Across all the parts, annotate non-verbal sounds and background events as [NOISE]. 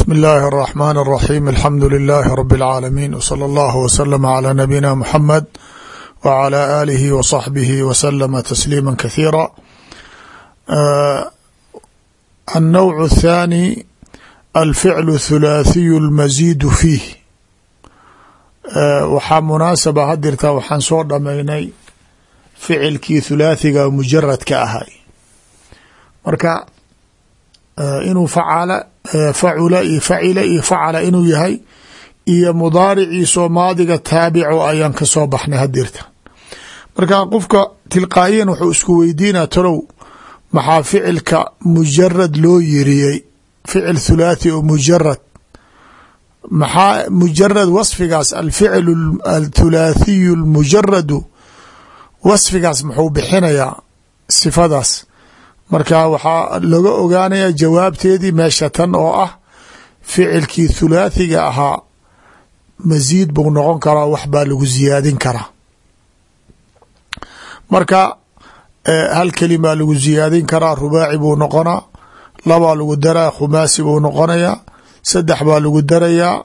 bsmi اllahi الرحmn الرaxيm alxamdu لilh rb العaalamiin wslى اllah wslm عlى nabiyina mxamed wعlى alihi وصaxbihi wslma تsliima kaثiira الnowع الthاني alficl الthulaathiyu اlmaziid fiih waxaa munaasaba hadirta waxaan soo dhamaynay ficilkii thulaathiga mujaradka ahay marka inuu facala facula iyo facila iyo facala inuu yahay iyo mudaariciisoo maadiga taabico ayaan ka soo baxnay hadirta marka qofka tilqaayan wuxuu isku weydiina talow maxaa ficilka mujarad loo yiriyey ficil thulaathi oo mujarad maxaa mujarad wasfigaas alficil athulaathiyu lmujaradu wasfigaas muxuu bixinayaa sifadaas marka waxaa laga ogaanaya jawaabteedii meesha tan oo ah ficilkii thulaathiga ahaa masiid buu noqon karaa wax baa lagu ziyaadin karaa. Marka hal kelimaa lagu ziyaadin karaa rubaaci buu noqonaa labaa lagu daraa khumaasi buu noqonayaa saddex baa lagu darayaa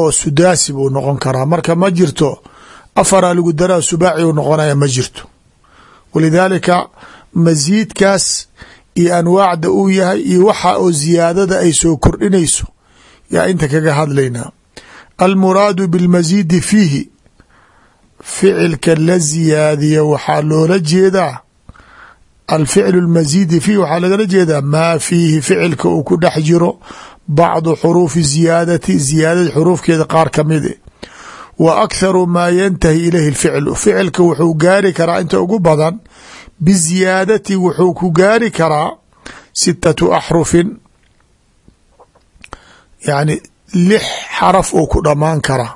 oo sudaasi buu noqon karaa. Marka ma jirto afaraa lagu daraa subaaci buu noqonaya ma jirto. Walidaalika masiidkaas iyo anwaacda uu yahay iyo waxa oo ziyaadada ay soo kordhinayso. Yaa inta kaga hadlaynaa. Almuraadu bilmasiidi fiihi. Ficilka la ziyaadiya waxaa loola jeedaa. Alficlu lmasiidi fiihi waxaa lagala jeedaa maa fiihi ficilka uu ku dhex jiro bacdu xuruufi ziyaadati ziyaadada xuruufkeeda qaar kamide wa akharu maa yantahi ilayhi lficlu ficilka wuxuu gaari karaa inta ugu badan biziyaadati wuxuu ku gaari karaa sitatu axrufin. Yani lix xaraf uu ku dhammaan karaa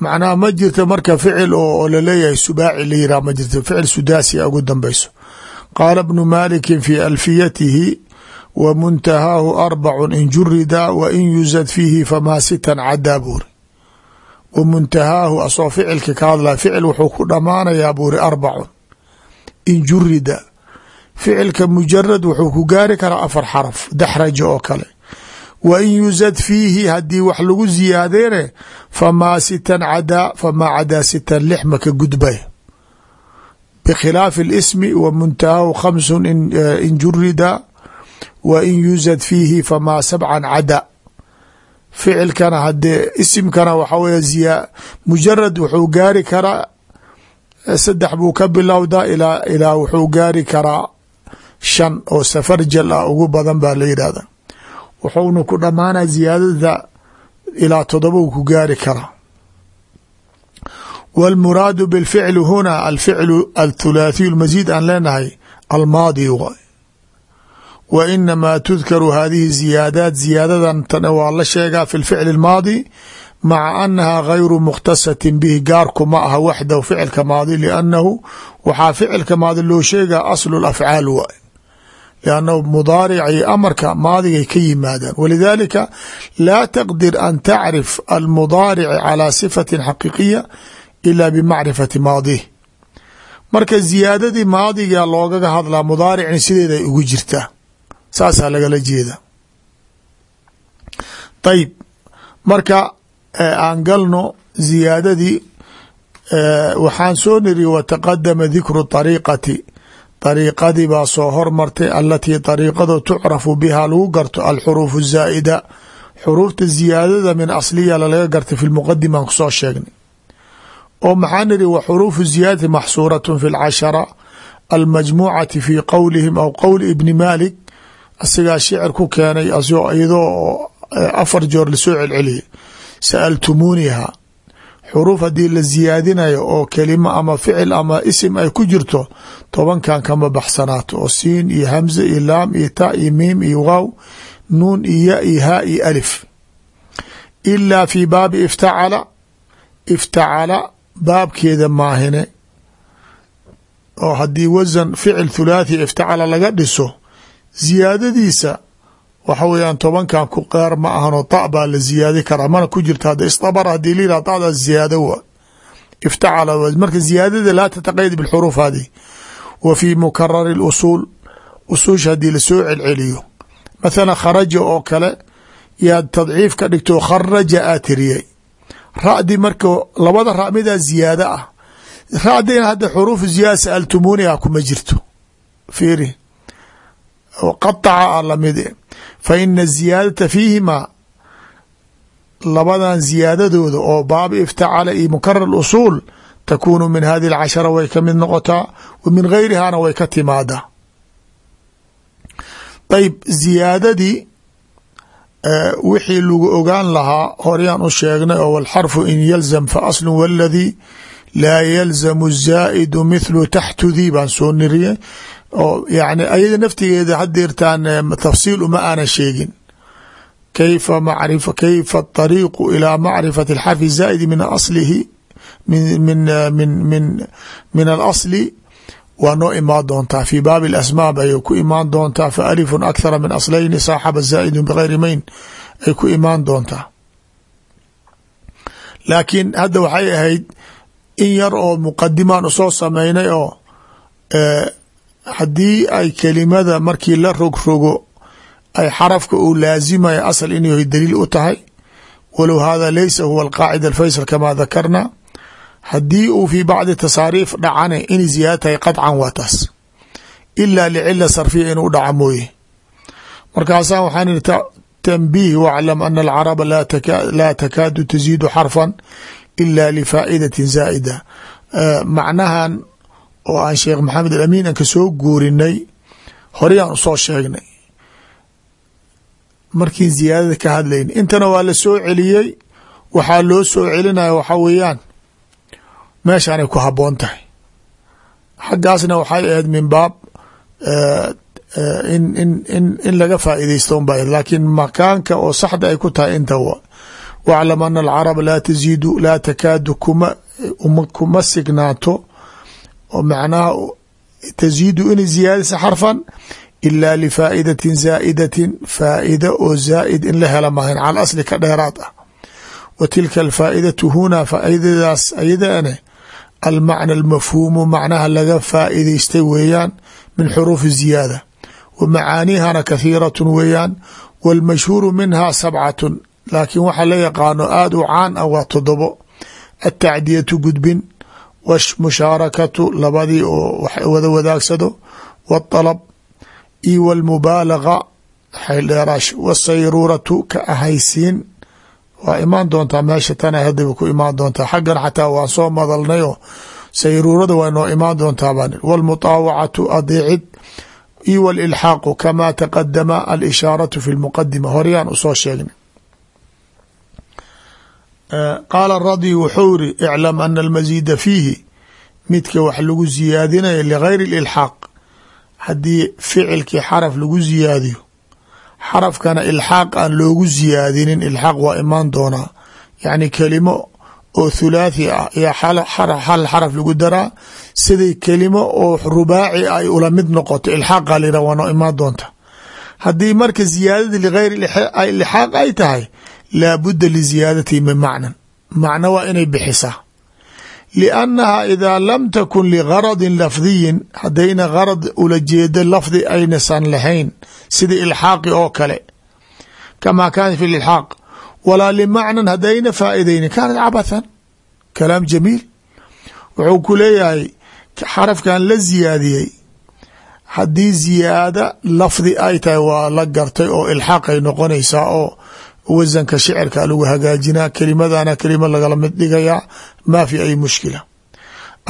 macnaha ma jirto marka ficil oo la leeyahay subaaci la yirah ma jirto ficil sudaasi a ugu dambeyso. Qaala bnu maliki fi alfiyatihi wa muntahaahu arbacun in jurida wa in yusad fiihi famaa sitan cadaa buuri. Wa muntahaahu asoo ficilka ka hadlaya ficil wuxuu ku dhammaanayaa buuri arbacun in jurida. Ficilka mujarad wuxuu ku gaari karaa afar xaraf daxraja oo kale. Wa in yusad fiihi haddii wax lagu ziyaadeene famaa sitan cadaa famaa cadaa sitan lix maka gudbay. Bikhilaafi اlismi wa muntahaahu khamsun in jurida. Wa in yusad fiihi famaa sabcan cada. Ficilkana hadee isimkana waxa wey mujarad wuxuu gaari karaa saddex buu ka bilowdaa ilaa ilaa wuxuu gaari karaa shan oo safarjal ah ugu badan baa la yidhahda wuxuuna ku dhammaana ziyaadada ilaa todoba ku gaari karaa wاlmuraadu bاlficli huna alficlu athulaathiyu اlmasiid aan leenahay almaadi waay wa inamaa tudkaru hadihi ziyaadaat ziyaadadan tan waa la sheegaa fi lficli اlmaadi maca anaha gayru mukhtasatin bihi gaarku ma aha waxdahu ficilka maadi liannahu waxaa ficilka maadi loo sheegaa aslu lafcaal waay liannahu mudaaric iyo amarka maadigay ka yimaadaan walidaalika laa taqdir an tacrif almudaaric calaa sifatin xaqiiqiya ila bimacrifati maadih marka ziyaadadii maadiga loogaga hadlaa mudaaricni sideeda ay ugu jirtaa saasaa lagala jeeda ayib marka aan galno ziyaadadii waxaan soo niri wataqadama dikru ariiqati ariiqadii baa soo hormartay alatii ariiqado tucrafu biha lagu garto alxuruuf zaa'ida. Xuruufta ziyaadada min asliya lalaga gartay fi muqadiman ku soo sheegnay. Oo maxaan niri wa xuruufu ziyaadati maxsuuratun fi lcashara almajmuucati fi qowlihim aw qowli ibni maalik. Asigaa shicir ku keenay iyadoo joor la soo celceliyay sa'altumuuniha xuruuf haddii la ziyaadinayo oo kelimo ama ficil ama isim ay ku jirto tobankan kama baxsanaato oo siin iyo hamze iyo laam iyo ta iyo miim iyo waaw nuun iyo ya iyo haa iyo alif ilaa fi baabi iftacala iftacala baabkeeda maahine oo haddii wasan ficil thulaathi iftacala laga dhiso ziyaadadiisa waxa weeyaan tobankan ku qeer ma ahanoo ta baa la ziyaadi karaa mana ku jirta hadda istabara haddii layidhah ta'daa ziyaado wa iftacala marka ziyaadada laa tataqayad bilxuruuf hadi wa fi mukarari اlusuul usuusha haddii la soo celceliyo. Mathala kharaja oo kale yaad tadciif ka dhigto kharaja aa tiriyey. Ra'di marka labada ra midaa ziyaado ah. Ra'dina hadda xuruufu ziyaada sa'altumuuniha kuma jirto. Fiiri qataca a lamid fa ina ziyaadata fiihimaa labadan ziyaadadooda oo baabi iftacala iyo mukarar usuul takuunu min hadihi alcashara way ka mid noqotaa wa min gayrihana way ka timaadaa ayb ziyaadadii wixii lagu ogaan lahaa horyaan u sheegnay oo wاlxarfu in yalzam fa aslu wاladii laa yalzamu الzaa'idu mithlu taxtudii baan soo niriyey oo yani ayada naftigeeda hadeertaan tafsiil uma aanan sheegin kayfa marifa kayfa الطariiqu ilى macrifati اlxarfi الzaa'idi min aslihi min min min min min alasli waa noo imaan doontaa fi baabi اlasmaab ayay ku imaan doontaa fa alifun akhara min aslayni saaxaba zaa'idu bgayri mayn ay ku imaan doontaa laakiin hadda waxay ahayd in yar oo muqadimaan usoo sameynay oo haddii ay kelimada markii la rogrogo ay xarafka uu laazimaya asal inay daliil u tahay walow hada laysa huwa alqaacida alfaysal kamaa dakarna haddii uu fi bacdi tasaariif dhacane inay ziyaada tahay qadcan waa taas. Ilaa licila sarfiya inuu dhaca mooye. Markaasaa waxaan ihi tanbiih waclam ana alcaraba laa takaadu taziidu xarfan ila lifaa'idatin zaa'ida. Macnahan oo aan sheekh maxamed alamin aan ka soo guurinay horeyaan u soo sheegnay. Markiin ziyaadada ka hadlayn intana waa la soo celiyey waxaa loo soo celinaya waxaa weeyaan meeshaanay ku haboon tahay. Xaggaasna waxay ahayd min baab in in in in laga faa'iidaysto un ba laakiin makaanka oo saxda ay ku tahay inta waclam ana alcaraba laa taziidu laa takaadu kuma kuma signaato oo macnaha taziidu inay ziyaadisa xarfan ila lifaa'idatin zaa'idatin faa'ida oo zaa'id in la hela maahan cala asli ka dheeraad ah. Wa tilka alfaa'idatu hunaa faaidadaas ayadaane almacna almafhuumu macnaha laga faa'idaystay weeyaan min xuruufi ziyaada. Wa macaanihana kathiiratun weeyaan wاlmashhuuru minha sabcatun laakiin waxa la yaqaano aada u caan ah waa todobo atacdiyatu gudbin wmusharakatu labadii oo wada wadaagsado wاطalb io wاlmubaalaga xeeldheeraash wاsayruuratu ka ahaysiin waa imaan doontaa meesha tana hadaba ku imaan doontaa xaggan xataa waan soo madalnayo sayruurada waa noo imaan doontaa baan wاlmutaawacatu adeecid io wاlilxaaqu kama taqadama alishaaratu fi lmuqadima horyaan usoo sheegnay qaala radi wuxuu iri iclam ana almasiida fiihi. Midka wax lagu ziyaadinaya ligayri ilxaaq haddii ficilkii xaraf lagu ziyaadiyo xarafkana ilxaaq aan loogu ziyaadinin ilxaaq waa imaan doonaa. Yacni kelimo oo thulaathi ah yaa hal xaraf lagu daraa. Siday kelimo oo rubaaci ay ula mid noqoto ilxaaqa lira waa noo imaan doonta. Haddii marka ziyaadadii ligayri ilxaaq ay tahay laabudda liziyaadatihi min macnan. Macno waa inay bixisaa. Liannaha idaa lam takun ligaradin lafdiyin haddayna garad ula jeedo lafdi aynasan lahayn sida ilxaaqi oo kale. Kamaa kaana fi ilxaaq walaa limacnan haddayna faa'iidaynin. Kaanat cabathan kalaam jamiil. Wuxuu ku leeyahay xarafkan la ziyaadiyey haddii ziyaada lafdi ay tahay waa la gartay oo ilxaaqay noqonaysaa oo wasanka shicirka lagu hagaajinaa kelimadana kelima lagala mid dhigayaa maa fi ay mushkila.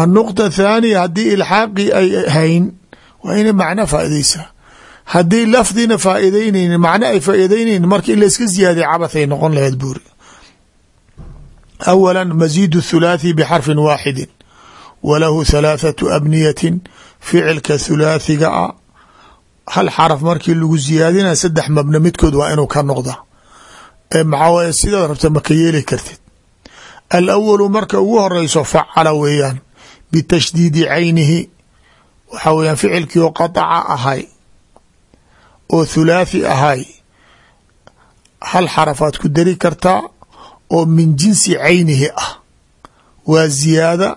Annuqطa thaaniya haddii ilxaaqii ay hayn waa inay macno faaideysaa haddii lafdina faa'idaynaynin macno ay faa'idaynaynin marka in layska ziyaadiya cabathay noqon laheed buuri. Awala masiid thulaathi bxarfin waaxidin walahu halaathatu abniyatin ficilka thulaathiga a hal xaraf markii lagu ziyaadinaya saddex mabna midkood waa inuu ka noqda maxaa sidaad rabta maka yeeli kartid. Alawalu marka ugu horeyso facala weeyaan bitashdiidi caynihi waxaa weyaan ficilkii oo qataca ahay oo thulaathi ahay hal xarafaad ku dari kartaa oo min jinsi caynihi ah. Waa ziyaada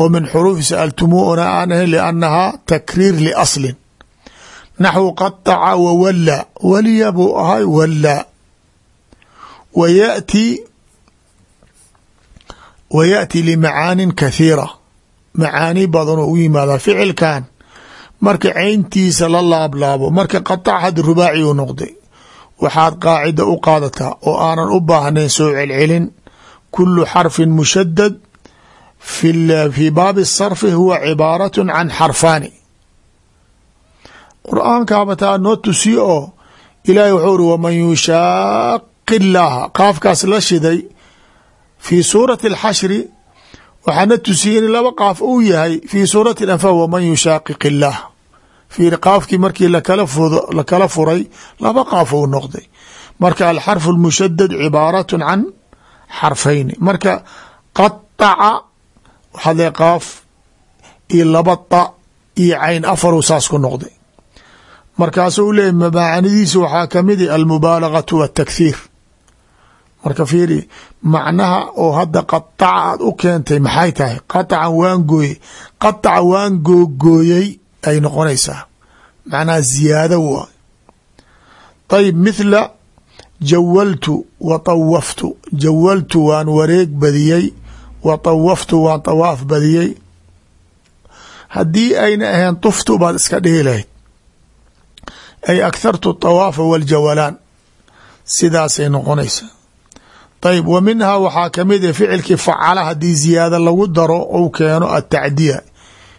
oo min xuruufi sa'altumuuna aan ahayn liannahaa takriir liaslin. Naxwu qataca wa wallaa waliya buu ahay wallaa wa yaأtii wa yaأti limacaanin kathiira macaani badan oo u yimaada ficilkan marka cayntiisa la laablaabo marka qatac had rubaaci u noqday waxaad qaacida u qaadataa oo aanan u baahnayn soo celcelin kulu xarfin mushadad fi baabi sarfi huwa cibaaraة can xarfaani qur-aankaaba taa noo tusiye oo ilaahi wuxuu uri waman yushaaqi illaaha qaafkaas la shiday fii suurati alxashri waxaana tusiyey in laba qaaf uu yahay fii suurati alanfaal waman yushaaqiq illaah fiir qaafkii markii lakala furay laba qaaf uu noqday. Marka alxarfu lmushadad cibaarat can xarfayni. Marka qataca waxaad le qaaf iyo laba ta iyo cayn ku noqday. Markaasuu leeyay macaanidiisa waxaa ka mid i almubaalagatu watakhiir marka fiiri macnaha oo hadda qataca aad u keentay maxay tahay? Qatacan waan gooyey. Qataca waan googooyey ay noqonaysaa. Macnaha ziyaado wa ayib mithla jawaltu wa tawaftu. Jawaltu waan wareeg badiyey wa tawaftu waan tawaaf badiyey. Haddii ayna ahayn tuftu baad iska dhihi lahayd. Ay akhartu tawaafa waljawalaan sidaasay noqonaysaa ayb wa minhaa waxaa ka mid a ficilkii facala haddii ziyaada lagu daro ou keeno atacdiya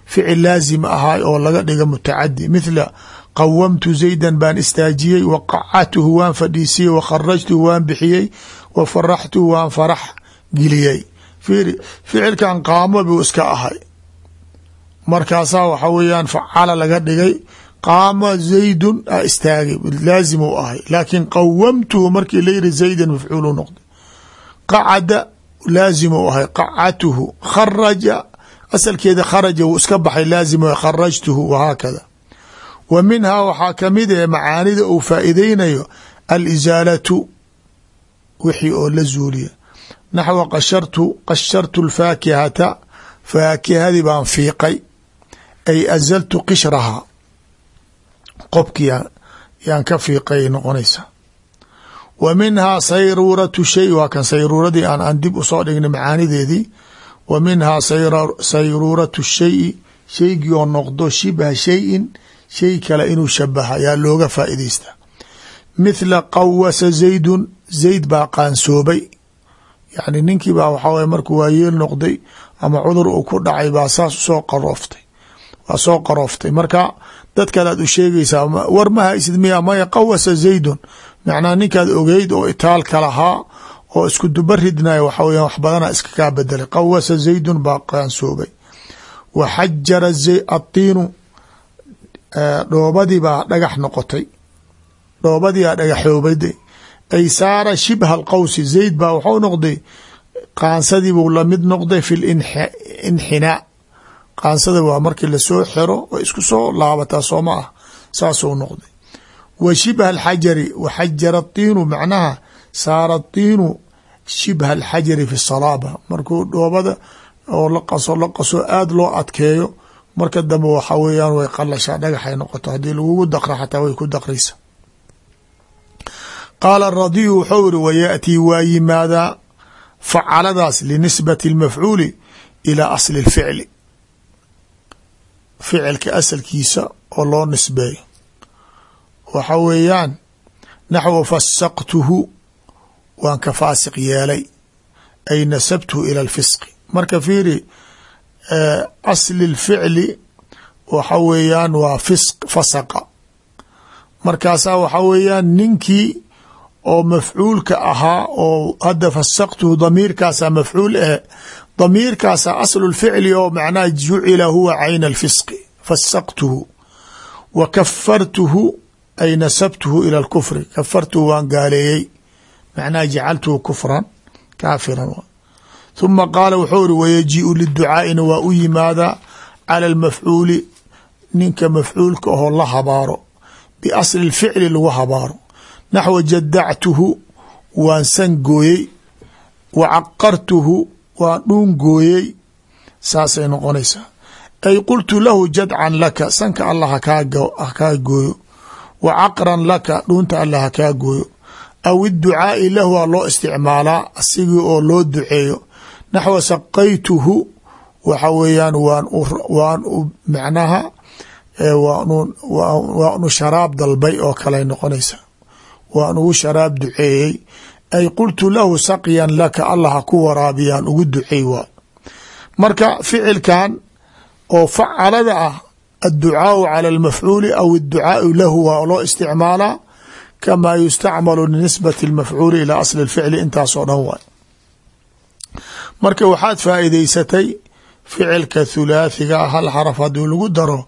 ficil laazim ahaay oo laga dhiga mutacadi mithla qawamtu zaydan baan istaajiyey wa qacatuhu waan fadhiisiyey wa kharajtuhu waan bixiyey wa faraxtuhu waan farax geliyey. Fiiri ficilkan qaamo buu iska ahay. Markaasaa waxa weeyaan facala laga dhigay qaama zaydun a istaagay laazim ahay qacada laazim u ahay qacatuhu kharaja asalkeeda kharaja wuu iska baxay laazim kharajtuhu wahaakada wa minhaa waxaa ka mid ah macaanida uu faa'iideynayo alisaalatu wixii oo la zuuliya. Naxwa qashartu qashartu lfaakihata faakihadii baan fiiqay ay azaltu qishrahaa qobki yaan ka fiiqay noqonaysaa wa minhaa sayruuratu shay waa kan sayruuradii aan aan dib u soo dhignay macaanideedii. Wa minhaa sayruuratu shayi shaygii oo noqdo shibha shayin shay kale inuu shabaha yaa looga faa'idaystaa mithla qawasa zaydun zayd baa qaansoobay. Yacni ninkii baa waxaa waye markuu waayeel noqday ama cudur uu ku dhacay baa saas u soo qarooftay waa soo qarooftay marka dad kale aad u sheegaysaa war qawasa zaydun macnaa ninkaad ogeyd oo itaalka lahaa oo isku duba ridnaya waxa weya wax badana iska kaa bedelay qawasa zaydun baa qaansoobay wa xajara atiinu dhoobadii baa dhagax noqotay. Dhoobadii baa dhagaxoobada ay saara shibha alqawsi zayd baa waxuu noqday qaansadii buu la mid noqday fi linxinaa qaansada waa markii la soo xiro way isku soo laabataa sooma ah. Saasuu noqday wa shibha alxajari wa xajara tiinu macnaha saara tiinu shibha alxajari fi salaaba markuu dhoobada oo la qaso la qaso aada loo adkeeyo marka dambe waxa weeyaan way qalashaa dhagaxay noqoto haddii lagugu daqra xataa way ku daqraysa qaala radiyu wuxuu iri wayaأtii waa yimaadaa facaladaas linisbati اlmafcuuli ilaa asli اlficli ficilka asalkiisa oo loo nisbeeyo waxa weeyaan naxwu fasaqtuhu waan ka faasiq yeelay. Ay nasabtuhu ila اlfisqi marka fiiri asli اlficli waxa weeyaan waa fisq fasaqa. Markaasaa waxa weeyaan ninkii oo mafcuulka ahaa oo hadda fasaqtuhu damiirkaasaa mafcuul eh damiirkaasaa aslu lficli oo macnaha jucila huwa cayna alfisqi. Fasaqtuhu wa kafartuhu ay nasabtuhu ila alkufri kafartuhu waan gaaleeyey macnaha jacaltuhu kufran kaafiran huma qaala wuxuu iri wayajiiu liducaa'ina waa u yimaadaa cala almafcuuli ninka mafcuulka ahoo la habaaro biasli lficli lagu habaaro naxwa jadactuhu waan san gooyey wa caqartuhu waan dhuun gooyey saasay noqonaysaa ay qultu lahu jadcan laka sanka allah hakaa gooyo wa caqran laka dhuunta allah hakaa gooyo. Aw idducaai lahu waa loo isticmaalaa asigii oo loo duceeyo. Naxwa saqaytuhu waxa weeyaan waan waan u macnaha waanu sharaab dalbay oo kale noqonaysa. Waan ugu sharaab duceeyey. Ay qultu lahu saqyan laka allah ha ku waraabiyaan ugu duceey waa. Marka ficilkan oo facalada ah adducaau cala almafcuuli aw adducaau lahu waa loo isticmaalaa kamaa yustacmalu linisbati اlmafcuuli ilaa asli اlficli intaasoo dhan waay marka waxaad faa'iidaysatay ficilka thulaathiga hal xaraf haddii lagu daro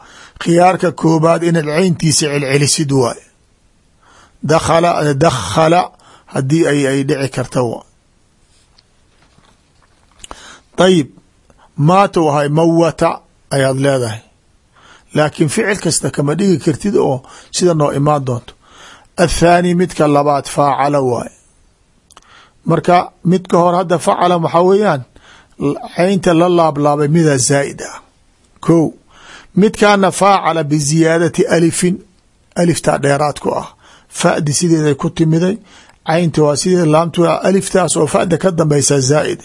khiyaarka koobaad inaad ceyntiisa celcelisid waay dakhala dakhala haddii ay ay dhici karta wa ayib maata wahay mawata ayaad leedahay laakiin ficil kasta kama dhigi kartid oo sida noo imaan doonto. Athaani midka labaad faacala waaye. Marka midka hore hadda facala waxaa weeyaan caynta la laablaabay midaa zaa'id ah ko midkaana faacala biziyaadati alifin aliftaa dheeraad ku ah. Fadi sideeday ku timiday caynta waa sideed laamtu aliftaas oo fada ka dambaysa zaa'id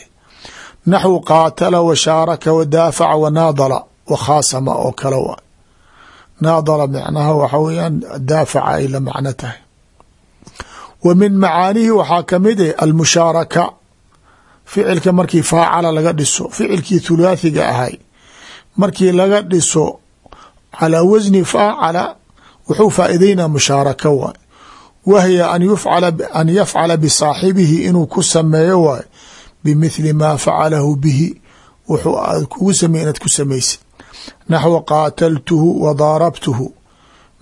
naxwu qaatala wa shaaraka wa daafaca oo kale waa naadala macnaha waxa weeyaan daafaca ay la macno tahay wa min macaanihi waxaa ka mid eh almushaaraka ficilka markii faacala laga dhiso ficilkii thulaathiga ahay markii laga dhiso calaa wasni faacala wuxuu faa'idaynaa mushaaraka waay wahya an yafcala bisaaxibihi inuu ku sameeyo waay bimithli maa facalahu bihi wuxuu aad kugu samey inaad ku samaysid naxwa qaataltuhu wa daarabtuhu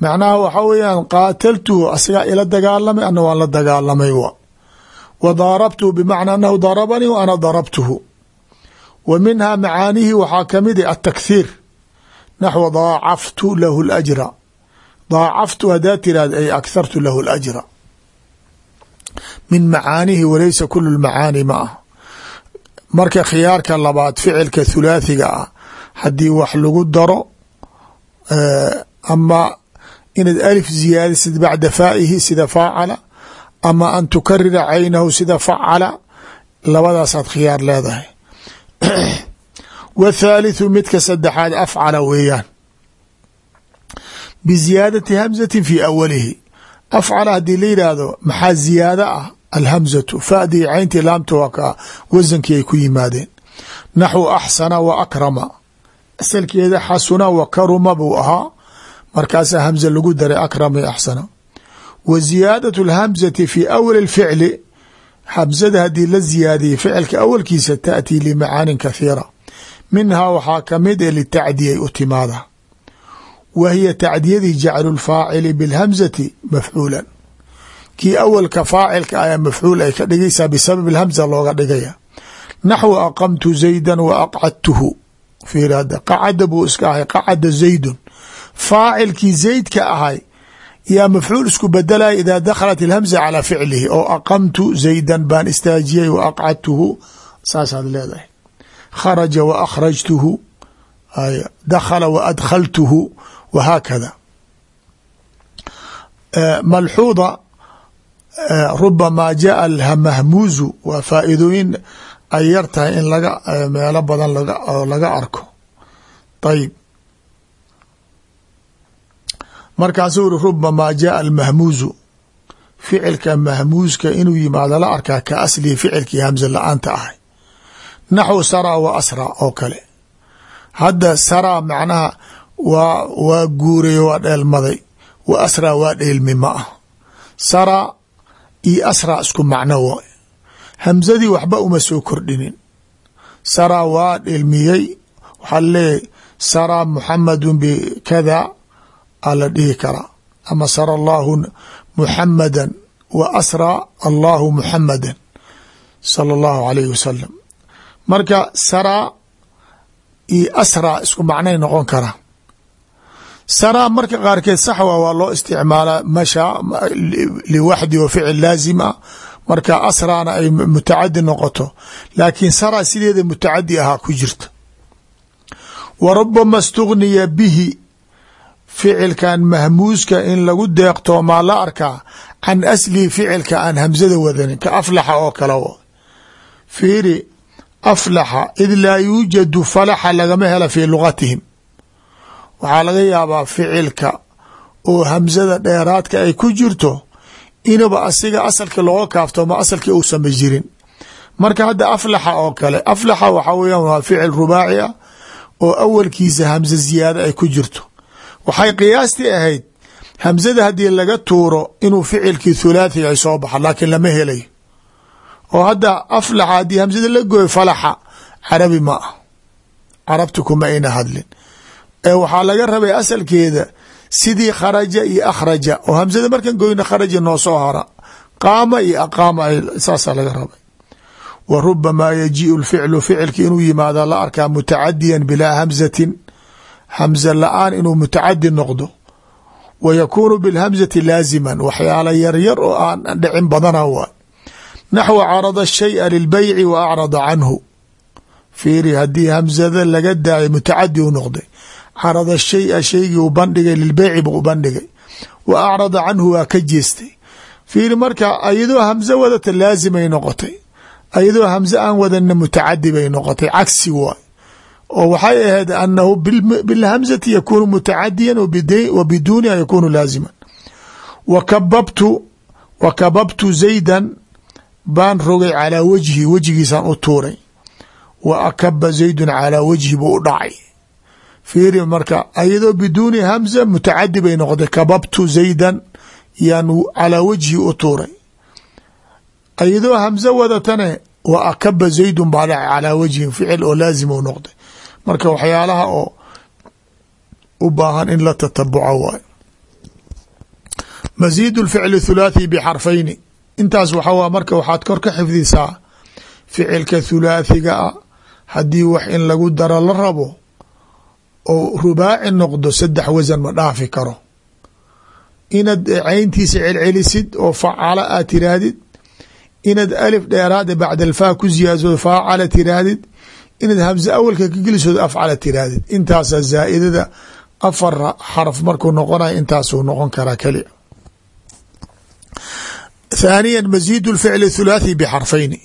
macnaha waxaa weeyaan qaataltuhu asagaa ila dagaalamay ana waan la dagaalamay wa. wa daarabtuhu bimacnaa anahu darabanii wa ana darabtuhu wa minhaa macaanihi waxaa ka mid a atakhiir naxwa daacaftu lahu lajra daacaftu hadaa tirahda ay akhartu lahu lajra min macaanihi walaysa kulu lmacaani ma ah marka khiyaarka labaad ficilka thulaathiga ah haddii wax lagu daro ama inaad alif ziyaadisid bacda faa'ihi sida faacala ama an tukarira caynahu sida facala labadaasaad khiyaar leedahay. [CLEARS THROAT] Wthaalitثu midka saddexaad afcala weeyaan. Biziyaadati hamzati fi awalihi afcala haddii la yidhaahdo maxaa ziyaada ah? Alhamzatu fadii cayntii laamta waa ka wasankii ay ku yimaadeen. Naxwu axsana wa akrama asalkeeda xasuna wa karuma buu ahaa markaasaa hamza lagu daray akrama iyo axsana wa ziyaadaة اlhamzati fi awali اlficli hamzada haddii la ziyaadiyey ficilka awalkiisa taأtii limacaanin kathiira minhaa waxaa kamid e litacdiyay u timaada wa hiya tacdiyadii jaclu lfaacili bilhamzati mafcuulan kii awalka faacilka ayaa mafcuul ay ka dhigaysaa bisabab hamza looga dhigaya naxwu aqamtu zayda wa aqcadtuhu fiir hadda qacada buu iska ahay qacada zaydun. Faacilkii zaydka ahay yaa mafcuul isku bedelaya idaa dakhalat ilhamza calaa ficlihi oo aqamtu zaydan baan istaajiyey wa aqcadtuhu saasaad leedahay. Kharaja wa akhrajtuhu dakhala wa adkhaltuhu wahaakada malxuuda rubamaa jaa almahmuuzu waa faa'iidooyin ay yar tahay in laga meelo badan laga arko. Ayib markaasuu uri rubamaa jaa almahmuuzu. Ficilka mahmuuska inuu yimaado la arkaa ka aslihi ficilkii hamza la'aanta ahay. Naxwu saraa wa asraa oo kale. Hadda saraa macnaha waa waa guuray waa dheelmaday. Wa asraa waa dheelmi ma ah. Saraa iyo asraa isku macno waay hamzadii waxba uma soo kordhinin. Saraa waa dheelmiyey. Waxaa laleeyahy saraa muxamadun bikada aa la dhihi karaa ama sara allaahu muxamadan wa asraa allaahu muxamadan sala allahu alayhi wasalam marka saraa iyo asraa isku macnay noqon karaa saraa marka qaarkeed saxwa waa loo isticmaalaa masha liwaxdi wa ficil laazim marka asraana ay mutacadi noqoto laakiin saraa sideeda mutacadi ahaa ku jirta. Wa rubama stugniya bihi ficilkan mahmuuska in lagu deeqtoomaa la arkaa can aslihi ficilka aan hamsada wadanin ka aflaxa oo kale fiiri aflaxa id laa yuujadu falaxa lagama hela fii lugatihim. Waxaa laga yaabaa ficilka oo hamsada dheeraadka ay ku jirto inuba asiga asalka looga kaaftoomo asalkii uusanba jirin marka hadda aflaxa oo kale aflaxa waxaa weeyaan waa ficil rubaaci ah oo awalkiisa hamse ziyaada ay ku jirto. Waxay qiyaastii ahayd hamsada haddii laga tuuro inuu ficilkii thulaathiga ay soo baxo laakiin lama helayo oo hadda aflaxa haddii hamsada la gooyo falaxa carabi ma ah carabti kuma ayna hadlin. Ee waxaa laga rabay asalkeeda sidii kharaja iyo akhraja. Oo hamsada markan goyna kharaja noo soo hara. Qaama iyo aqaama saasaa laga rabay. Wa rubamaa yajiiu lficlu ficilki inuu yimaada la arkaa mutacadiyan bilaa hamzatin. Hamza la'aan inuu mutacadi noqdo. Wa yakuunu bilhamzati laaziman waxyaala yaryar oo aan dhicin badana waa. Naxwu carada shaya lilbeyci wa acrada canhu. Fiiri haddii hamzada laga daayo mutacadi u noqday carada shaya shaygii u bandhigay lilbeyci buu u bandhigay. Wa acrada canhu waa ka jeestay. Fiiri marka ayadoo hamzo wadata laazimay noqotay. Ayadoo hamze aan wadanna mutacadi bay noqotay. Cagsi waay. Oo waxay ahayd anahu bilhamzati yakuunu mutacadiyan wa biduuniha yakuunu laaziman. Wa kababtu wa kababtu zaydan baan rogay calaa wajhi wejigiisaan u tuuray. Wa akaba zaydun calaa wajhi buu u dhacay fiiri marka ayadoo biduuni hamza mutacadi bay noqotay kababtu zaydan yaan calaa wajhi u tuuray ayadoo hamze wadatane wa akaba zaydun baa dhacay calaa wajhin ficil oo laazim u noqday marka waxyaalaha oo u baahan in la tatabuco waay masiid lficli thulaathi bixarfayni intaas waxaa marka waxaad kor ka xifdisaa ficilka thulaathiga ah haddii wax in lagu daro la rabo oo rubaaci noqdo saddex wasan ma dhaafi karo. Inaad cayntiisa celcelisid oo facala aad tiraahdid inaad alif dheeraada bacda alfaa ku ziyaadso faacala tiraahdid inaad hamse awalka ka gelisood afcala tiraahdid intaasa zaaidada afar xarf markuu noqonayo intaasuu noqon karaa keli. Thaaniya masiid lficli thulaathi bixarfayni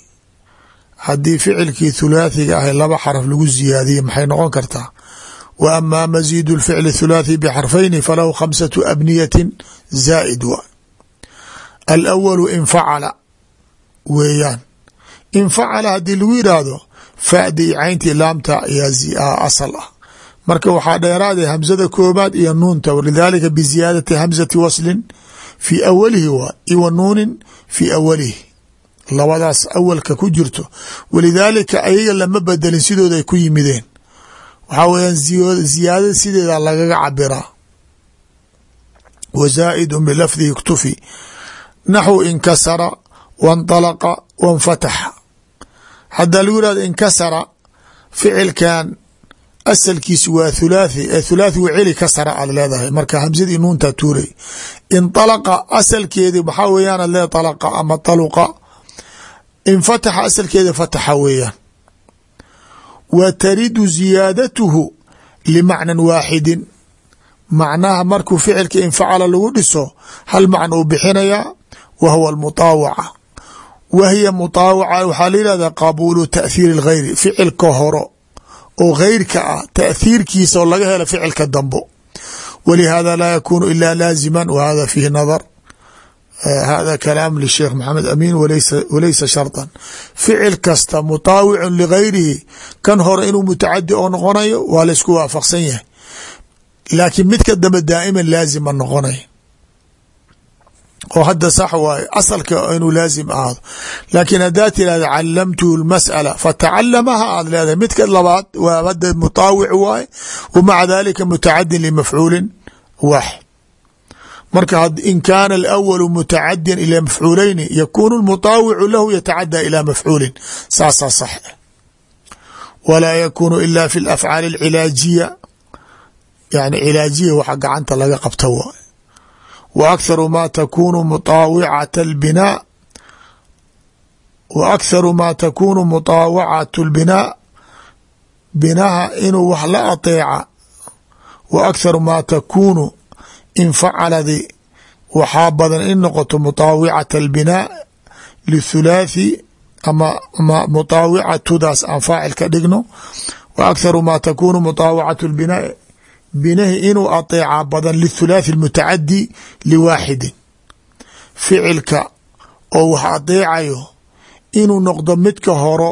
haddii ficilkii thulaathiga ahay laba xarf lagu ziyaadiye maxay noqon kartaa wa amaa masiid lficli thulaathi bixarfayni falahu khamsatu abniyatin zaa'id wa alawalu infacala weeyaan infacala haddii lagu yidhaahdo fadi iyo cayntii laamta yaa asal ah marka waxaa dheeraaday hamzada koobaad iyo nuunta lidaalika biziyaadati hamzati waslin fii awalihi waa iwa nuunin fii awalihi labadaas awalka ku jirto walidaalika ayaga lama bedelin sidooda ay ku yimideen waxaa weyaan ziyaadada sideeda lagaga cabiraa wa zaa'idun bilafdihi iktufi naxwu inkasara wanطalaqa wanfataxa haddaa lagu yihahdo inkasara ficilkan asalkiisu waa thulaathi ee thulaathi waceli kasara aad leedahay marka hamsadii nuuntaa tuuray inطalaqa asalkeedi maxaa weeyaan ad leedahay طalaqa ama طaluqa infataxa asalkeeda fataxa weeyaan wa taridu ziyaadatuhu limacnan waaxidin macnaha markuu ficilka infacala lagu dhiso hal macna uu bixinayaa wa huwa almutaawaca wa hiya mutaawaca waxaa la yihahdaa qabuulu taathiiri اlghayri ficilka horo oo gheyrka ah taathiirkiisa oo laga helo ficilka dambo walihada laa yakunu ila laaziman wa hada fiihi nadar hada kalaam lisheekh maxamed amiin walaysa sharطan ficil kasta mutaawicun ligayrihi kan hore inuu mutacadi oo noqonayo waa laysku waafaqsan yahay laakiin midka dambe daa'iman laazima noqonay oo hadda sax waaye asalka inuu laazim ahaado laakiin haddaad tirahda calamtuhu lmas'ala fatacalamaha aad leedahay midka labaad waa hadda mutaawic waaye wa maca dalika mutacadin limafcuulin waaxid marka in kaana alawalu mutacadiyan ilaa mafcuulayni yakuunu lmutaawicu lahu yatacadى ilaa mafcuulin. Saasaa sax walaa yakuunu ila fi alafcaali alcilaajiya. Yani cilaajiya waxa gacanta laga qabta waay wa akharu ma takunu mutaawicata albinaa wa akharu ma takunu mutaawacatu lbinaa binaha inuu wax la ateeca. Wa akharu ma takunu in facaladi waxaa badan in noqoto mutaawicat albinaa lithulaathi ama mutaawicatudaas aan faacil ka dhigno. Wa akharu maa takunu mutaawacatu lbinaa binahi inuu ateeca badan lithulaathi almutacadi liwaaxidin ficilka oo wax adeecayo inuu noqdo midka horo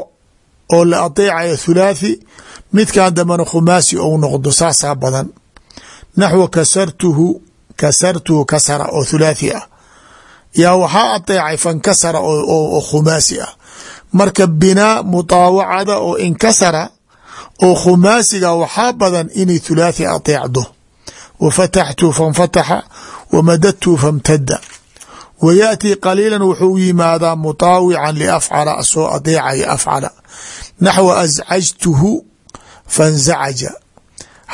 oo la adeecayo thulaathi midkan dambana khumaasi ou noqdo saasaa badan. Naxwa kasartuhu kasartuhu kasara oo thulaathi ah. Yaa waxaa adeecay fankasara oo khumaasi ah. Marka binaa mutaawacada oo inkasara oo khumaasiga waxaa badan inay thulaathi adeecdo. Wa fataxtu fanfataxa wa madadtu famtada wa yaأtii qaliila wuxuu yimaadaa mutaawican liafcala soo adeecaya afcala. Naxwa ascajtuhu fanzacaja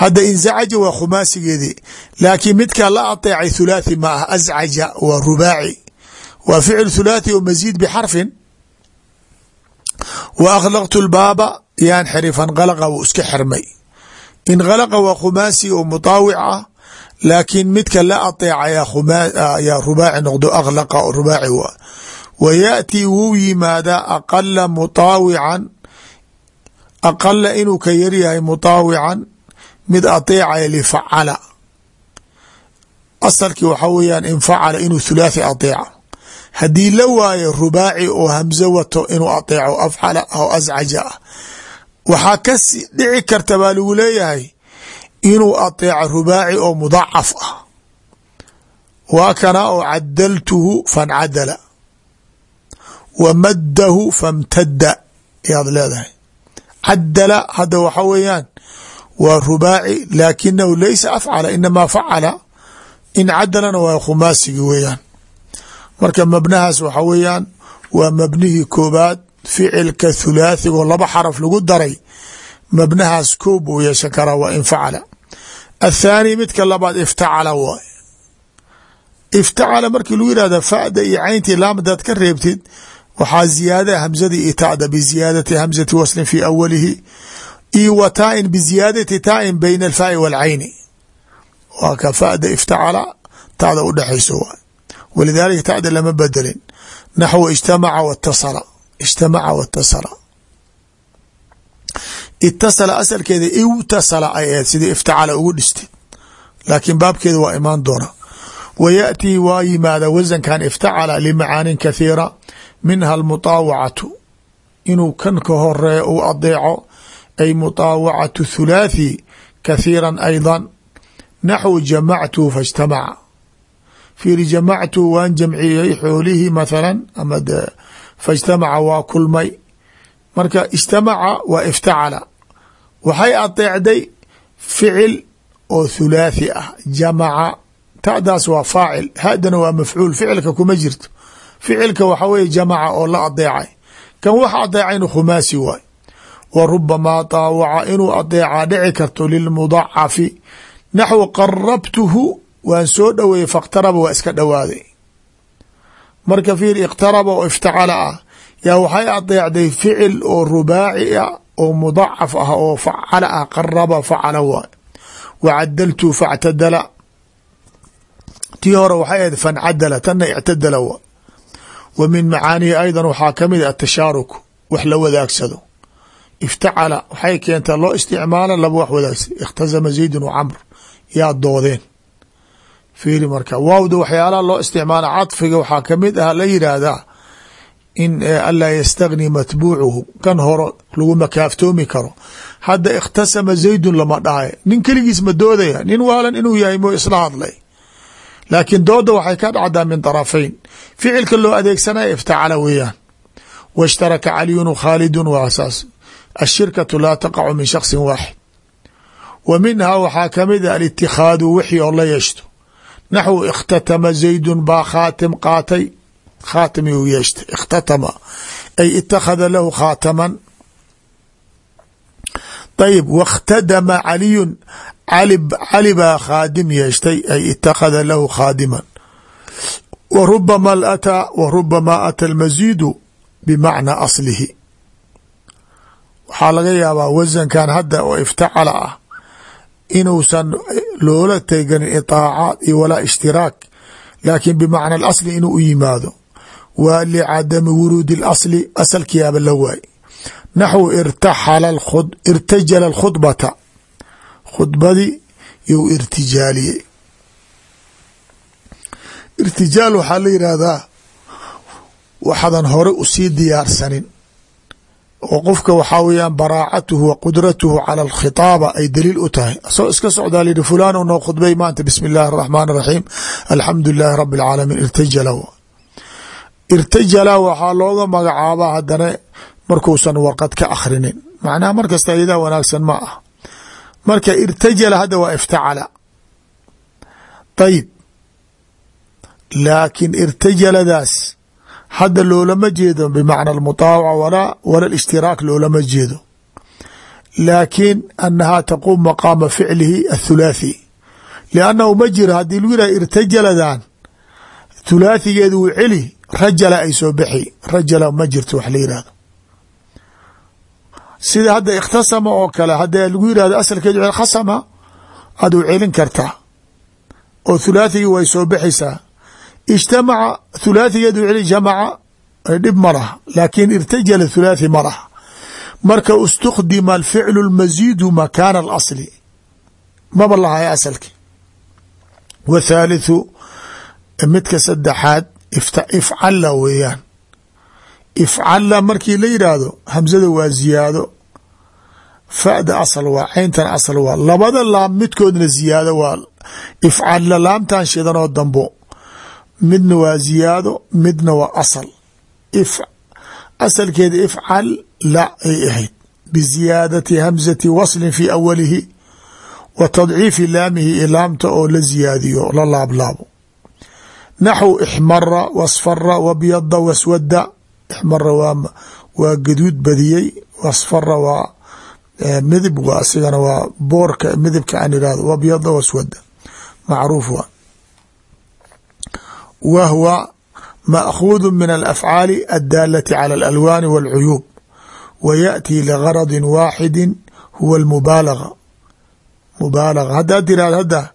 hadda inzacaja waa khumaasigeedii laakiin midka la adeecay thulaathi ma ah ascaja waa rubaaci. Waa ficil thulaathi oo masiid bxarfin wa akhlaqtu lbaaba yaan xiri fanqalaqa wuu iska xirmay. Inqalaqa waa khumaasi oo mutaawic ah laakiin midka la adeecayaa rubaaci noqdo akhlaqa oo rubaaci wa yaأtii wuu yimaadaa aqala mutaawican aqala inuu ka yaryahay mutaawican mid adeecaya lifacala asalkii waxaa weeyaan in facala inuu thulaathi adeeca haddii la waayo rubaaci oo hamzo wato inuu adeeco afcala aw ascaja ah waxaa ka dhici karta baa lagu leeyahay inuu adeeco rubaaci oo mudacaf ah. Waa kana oo cadaltuhu fancadala wa maddahu famtada leedahay. Cadala hadda waxa weeyaan waa rubaaci laakinahu laysa afcala inamaa facala in cadalana waa khumaasigi weeyaan. Marka mabnahaas waxa weeyaan waa mabnihii koobaad ficilka thulaathigoo laba xaraf lagu daray mabnahaas koob uu yeeshan karaa waa in facala. Athaani midka labaad iftacala waay iftacala markii lagu yihahda fa'da iyo cayntii laamadaad ka reebtid waxaa ziyaada hamzadii itaada biziyaadati hamzati waslin fi awalihi io wa taain biziyaadati taain bayna alfaai waalcayni. Waa ka fa'da iftacala taada udhexayso waay walidaalika tada lama bedelin. Naxwu ijtamaca watasala ijtamaca watasala itasala asalkeeda iwtasala ay ahayd sidii iftacala ugu dhistid laakiin baabkeeda waa imaan doona. Wa yaأtii waa yimaada wasankan iftacala limacaanin kathiira minha almutaawacatu. Inuu kan ka horreeya u adeeco ay mutaawacatu thulaathi kathiira ayضa naxwu jamactu faاjtamaca fiiri jamactu waan jamciyey xoolihii mathala ama faاjtamaca waa kulmay marka ijtamaca waa iftacala waxay adeecday ficil oo thulaathi ah jamaca ta'daas waa faacil hadana waa mafcuul ficilka kuma jirto ficilka waxa weye jamaca oo la adeecay kan wax adeecayna khumaasi waay wa rubamaa taawaca inuu adeecaa dhici karto lilmudacafi naxwu qarabtuhu waan soo dhoweeyey fakhtaraba waa iska dhowaaday marka fiir iqtaraba oo iftacala ah yaa waxay adeecday ficil oo rubaaci ah oo mudacaf ah oo facala ah qaraba facala waay wa cadaltu factadala. Tii hore waxay ahayd fancadala tanna ictadala waay wa min macaanihi aydan waxaa ka mid a atashaaruk wax la wadaagsado iftacala waxay keentaa loo isticmaala laba wax wadaagsa ikhtasama zaydun wa camr yaa doodeen fiiri marka waawda waxyaalaha loo isticmaala cadfiga waxaa ka mid ah la yidhaahdaa in anlaa yastagni matbuucuhu kan horo lagu makaaftoomi karo hadda ikhtasama zaydun lama dhahay nin keligiis ma doodaya nin waalan inuu yahay mo isla hadlay laakiin dooda waxay ka dhacdaa min طarafayn ficilka loo adeegsanaya iftacala weeyaan washtaraka caliyun khaalidun waa saas ashirkatu laa taqacu min shaksin waaxid wa minhaa waxaa ka mid a alitikaadu wixii oo la yeeshto naxwu ikhtatama zaydun baa khaatim qaatay khaatimi u yeeshtay ikhtatama ay itakhada lahu khaataman ayib wakhtadama caliyun cali baa khaadim yeeshtay ay itakhada lahu khaadiman wa rubama ataa wa rubamaa ata almasiidu bimacnaa aslihi waxaa laga yaabaa wasankan hadda oo iftacala ah inuusan loola teganin itaacaad iyo walaa ishtiraak laakiin bimacna alasli inuu u yimaado. Waa licadami wuruudi اlasli asalkiyaaba la waay. Naxwu irtajala اkhudbata khudbadii you irtijaaliyey. Irtijaal waxaa la yidhaahdaa waxaadan hore u sii diyaarsanin oo qofka waxaa weyaan baraacatuhu wa qudratuhu cala alkhitaaba ay daliil u tahay. Asagoo iska socdaa layihi fulaan noo khudbay maanta bismi illaahi araxmaan araxiim alxamdu lilaahi rabi alcaalamiin irtajala. Irtajala waxaa looga magacaabaa haddana markuusan warqad ka akhrinin. Macnaha markasta iyadaa wanaagsan ma ah marka irtajala hadda waa iftacala. Ayib laakiin irtajaladaas hadda loolama jeedo bimacna almutaawaca walaa wala ishtiraak loolama jeedo. Laakiin annahaa taquum maqaama ficlihi athulaathi. Liannahu ma jiro haddii lagu yidhah irtajaladan thulaathigeedu uu celi rajala ay soo bixi. Rajala ma jirto wax la yihahdo sida hadda ikhtasama oo kale hadda lagu yihahdo asalkeedu khasama aad u celin kartaa. Oo thulaathigii way soo bixaysaa thulaathigeedu celi jamaca dhib ma laha laakin irtajala thulaathi ma laha marka istukdima alficlu lmasiidu makaana alasli maba lahay asalki wa thaalithu midka saddexaad ifcalla weeyaan ifcalla markii la yidhaahdo hamsada waa ziyaado fa'da asal waa cayntan asal waa labada laam midkoodna ziyaado waa ifcalla laamtan shidanoo dambo midna waa ziyaado midna waa asal. Asalkeeda ifcal la ay ahayd. Biziyaadati hamzati waslin fi awalihi wa tadciifi laamihi i laamta oo la ziyaadiyo la laablaabo. Naxw ixmara wasfara wabyada waswada ixmara waa gaduud badiyey. Wasfara waa midib waa asigana waa boorka midibka aan irahdo wabyada waswada macruuf waa wa hwa maakhud min alafcaali addaalati cala alalwaani walcuyuub wa yaأtii ligaradi waaxidi huwa almubaalaga mubaalaga haddaad tirahdo hadda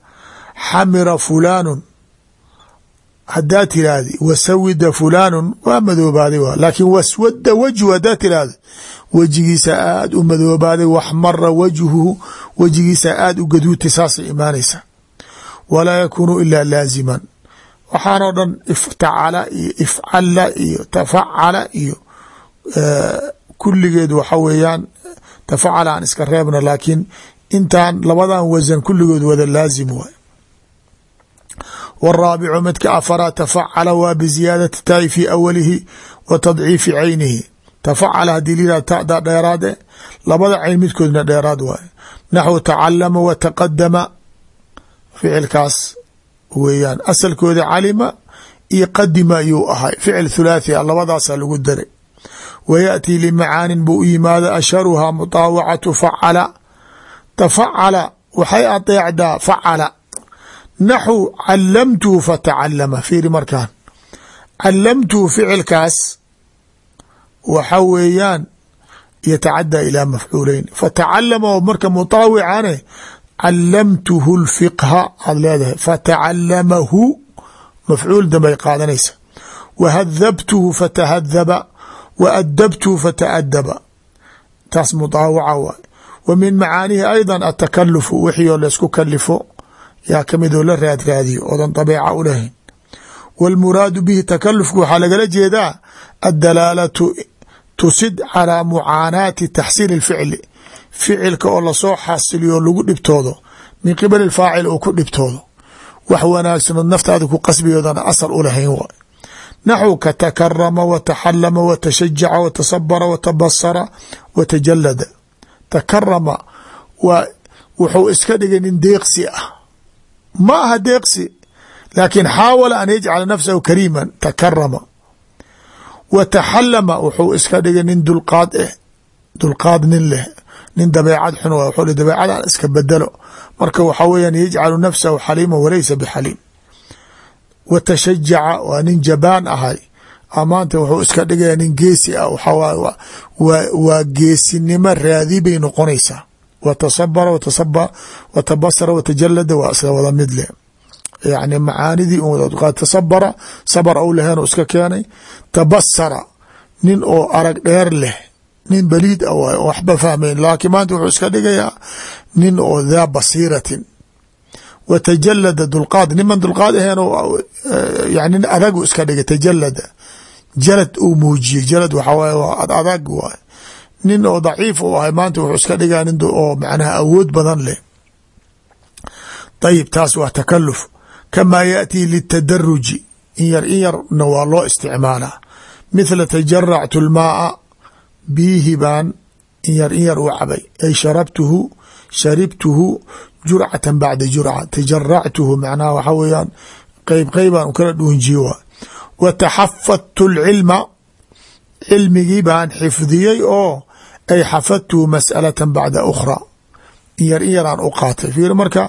xamira fulaanu haddaad tiraahdi wasawida fulaanu waa madoobaaday w laakin waswada wajhu haddaad tirahdo wejigiisa aad u madoobaaday waxmara wajhuhu wejigiisa aad u gaduutay saasay imaanaysa walaa yakuunu ila laaziman waxaanoo dhan iftacala iyo ifcala iyo tafacala iyo kulligeed waxa weeyaan tafacala aan iska reebna laakiin intaan labadan wasan kulligood wada laazim waay. Wاraabicu midka afara tafacala waa biziyaadati taai fi awalihi wa tadciifi caynihi. Tafacala haddii layihah tada dheeraade labada cayn midkoodna dheeraad waay. Naxwu tacalama wa taqadama ficilkaas weeyaan. Asalkooda calima iyo qadima ayuu ahay. Ficil thulaathi a labadaasa lagu daray wa yaأtii limacaanin buu u yimaada asharuhaa mutaawacatu facala. Tafacala waxay adeecdaa facala. Naxw calamtuhu fatacalama fiiri markaan. Calamtuhu ficilkaas waxa weeyaan yatacadaa ilaa mafcuuleyn fatacalama oo marka mutaawicane calamtuhu lfiqha aad leedahay fatacalamahu mafcuul dambay qaadanaysa wa hadabtuhu fatahadaba wa adabtuhu fataadaba taas mutaawaca waay wa min macaanihi ayda atakalufu wixii oo laysku kalifo yaa kamid oo la raad raadiyo oodan dabeeca u lahayn wاlmuraadu bihi takalufku waxaa lagala jeedaa addalaalatu tusid calىa mucaanaati taxsiil اficli ficilka oo la soo xasiliyo lagu dhibtoodo min qibali faacil uu ku dhibtoodo. Wax wanaagsanood naftaada ku qasbiyoodana asal u lahayn takarama wa taxalama wa tashajaca wa tasabara wa tabasara wa tajalada takarama waa wuxuu iska dhigay nin deeqsi ah. Ma aha deeqsi laakiin xaawala an yajcala nafsahu kariiman takarama wa taxalama wuxuu iska dhigay nin dulqaad eh nin leh nin dabeecad xun w dabeecadaan iska bedelo. Marka waxaa weeyaan yajcalu nafsahu xaliima walaysa bixaliim. Wa waa nin jabaan ahay. Amaanta wuxuu iska dhigaya nin geesi ah. Waxaa waa geesinimo raadi bay noqonaysaa. Watasabara watabasara watajalada waa isla wada mid leh. Yani macaanidii tasabara sabar ou laheen iska keenay. Tabasara nin oo arag dheer leh nin baliid a waay waxba fahmayn laakiin maanta wuxuu iska dhigayaa nin oo daa basiiratin. Wa tajalada dulqaad niman dulqaad aheen yani nin adagu iska dhigay tajalada jalad uu muujiyey jalad waxaa waa adag waay nin oo daciif u ahay maanta wuxuu iska dhigaa nin oo macnaha awood badan leh. Ayib taas waa takaluf kamaa yaأtii litadaruji in yar in yarna waa loo isticmaalaa. Mithla tajaractu lmaaa biihi baan in yar in yar u cabay. Ay sharabtuhu sharibtuhu jurcatan bacda jurca. Tajaractuhu macnaha waxaa weeyaan qeyb qeybaan u kala dhuunjiye waa. Wa taxafadtu lcilma cilmigii baan xifdiyey oo ay xafadtuhu mas'alatan bacda ukhra. In yar in yaraan u qaatay. Fiir marka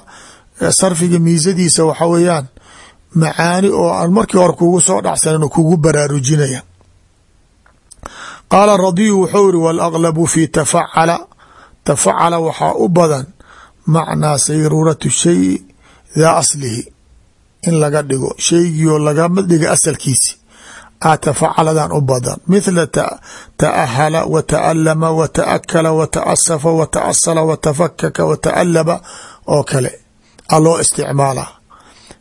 sarfiga miisadiisa waxa weeyaan macaani oo aan markii hore kugu soo dhacsanin kugu baraarujinaya qaala radiyu wuxuu iri wاlaglabu fi tafacala tafacala waxaa u badan macnaa sayruuratu shayi daa aslihi in laga dhigo shaygiio lagama dhiga asalkiisi. A tafacaladan u badan. Mithla taahala wa taalama wa taakala wa taasafa oo kale a loo isticmaala.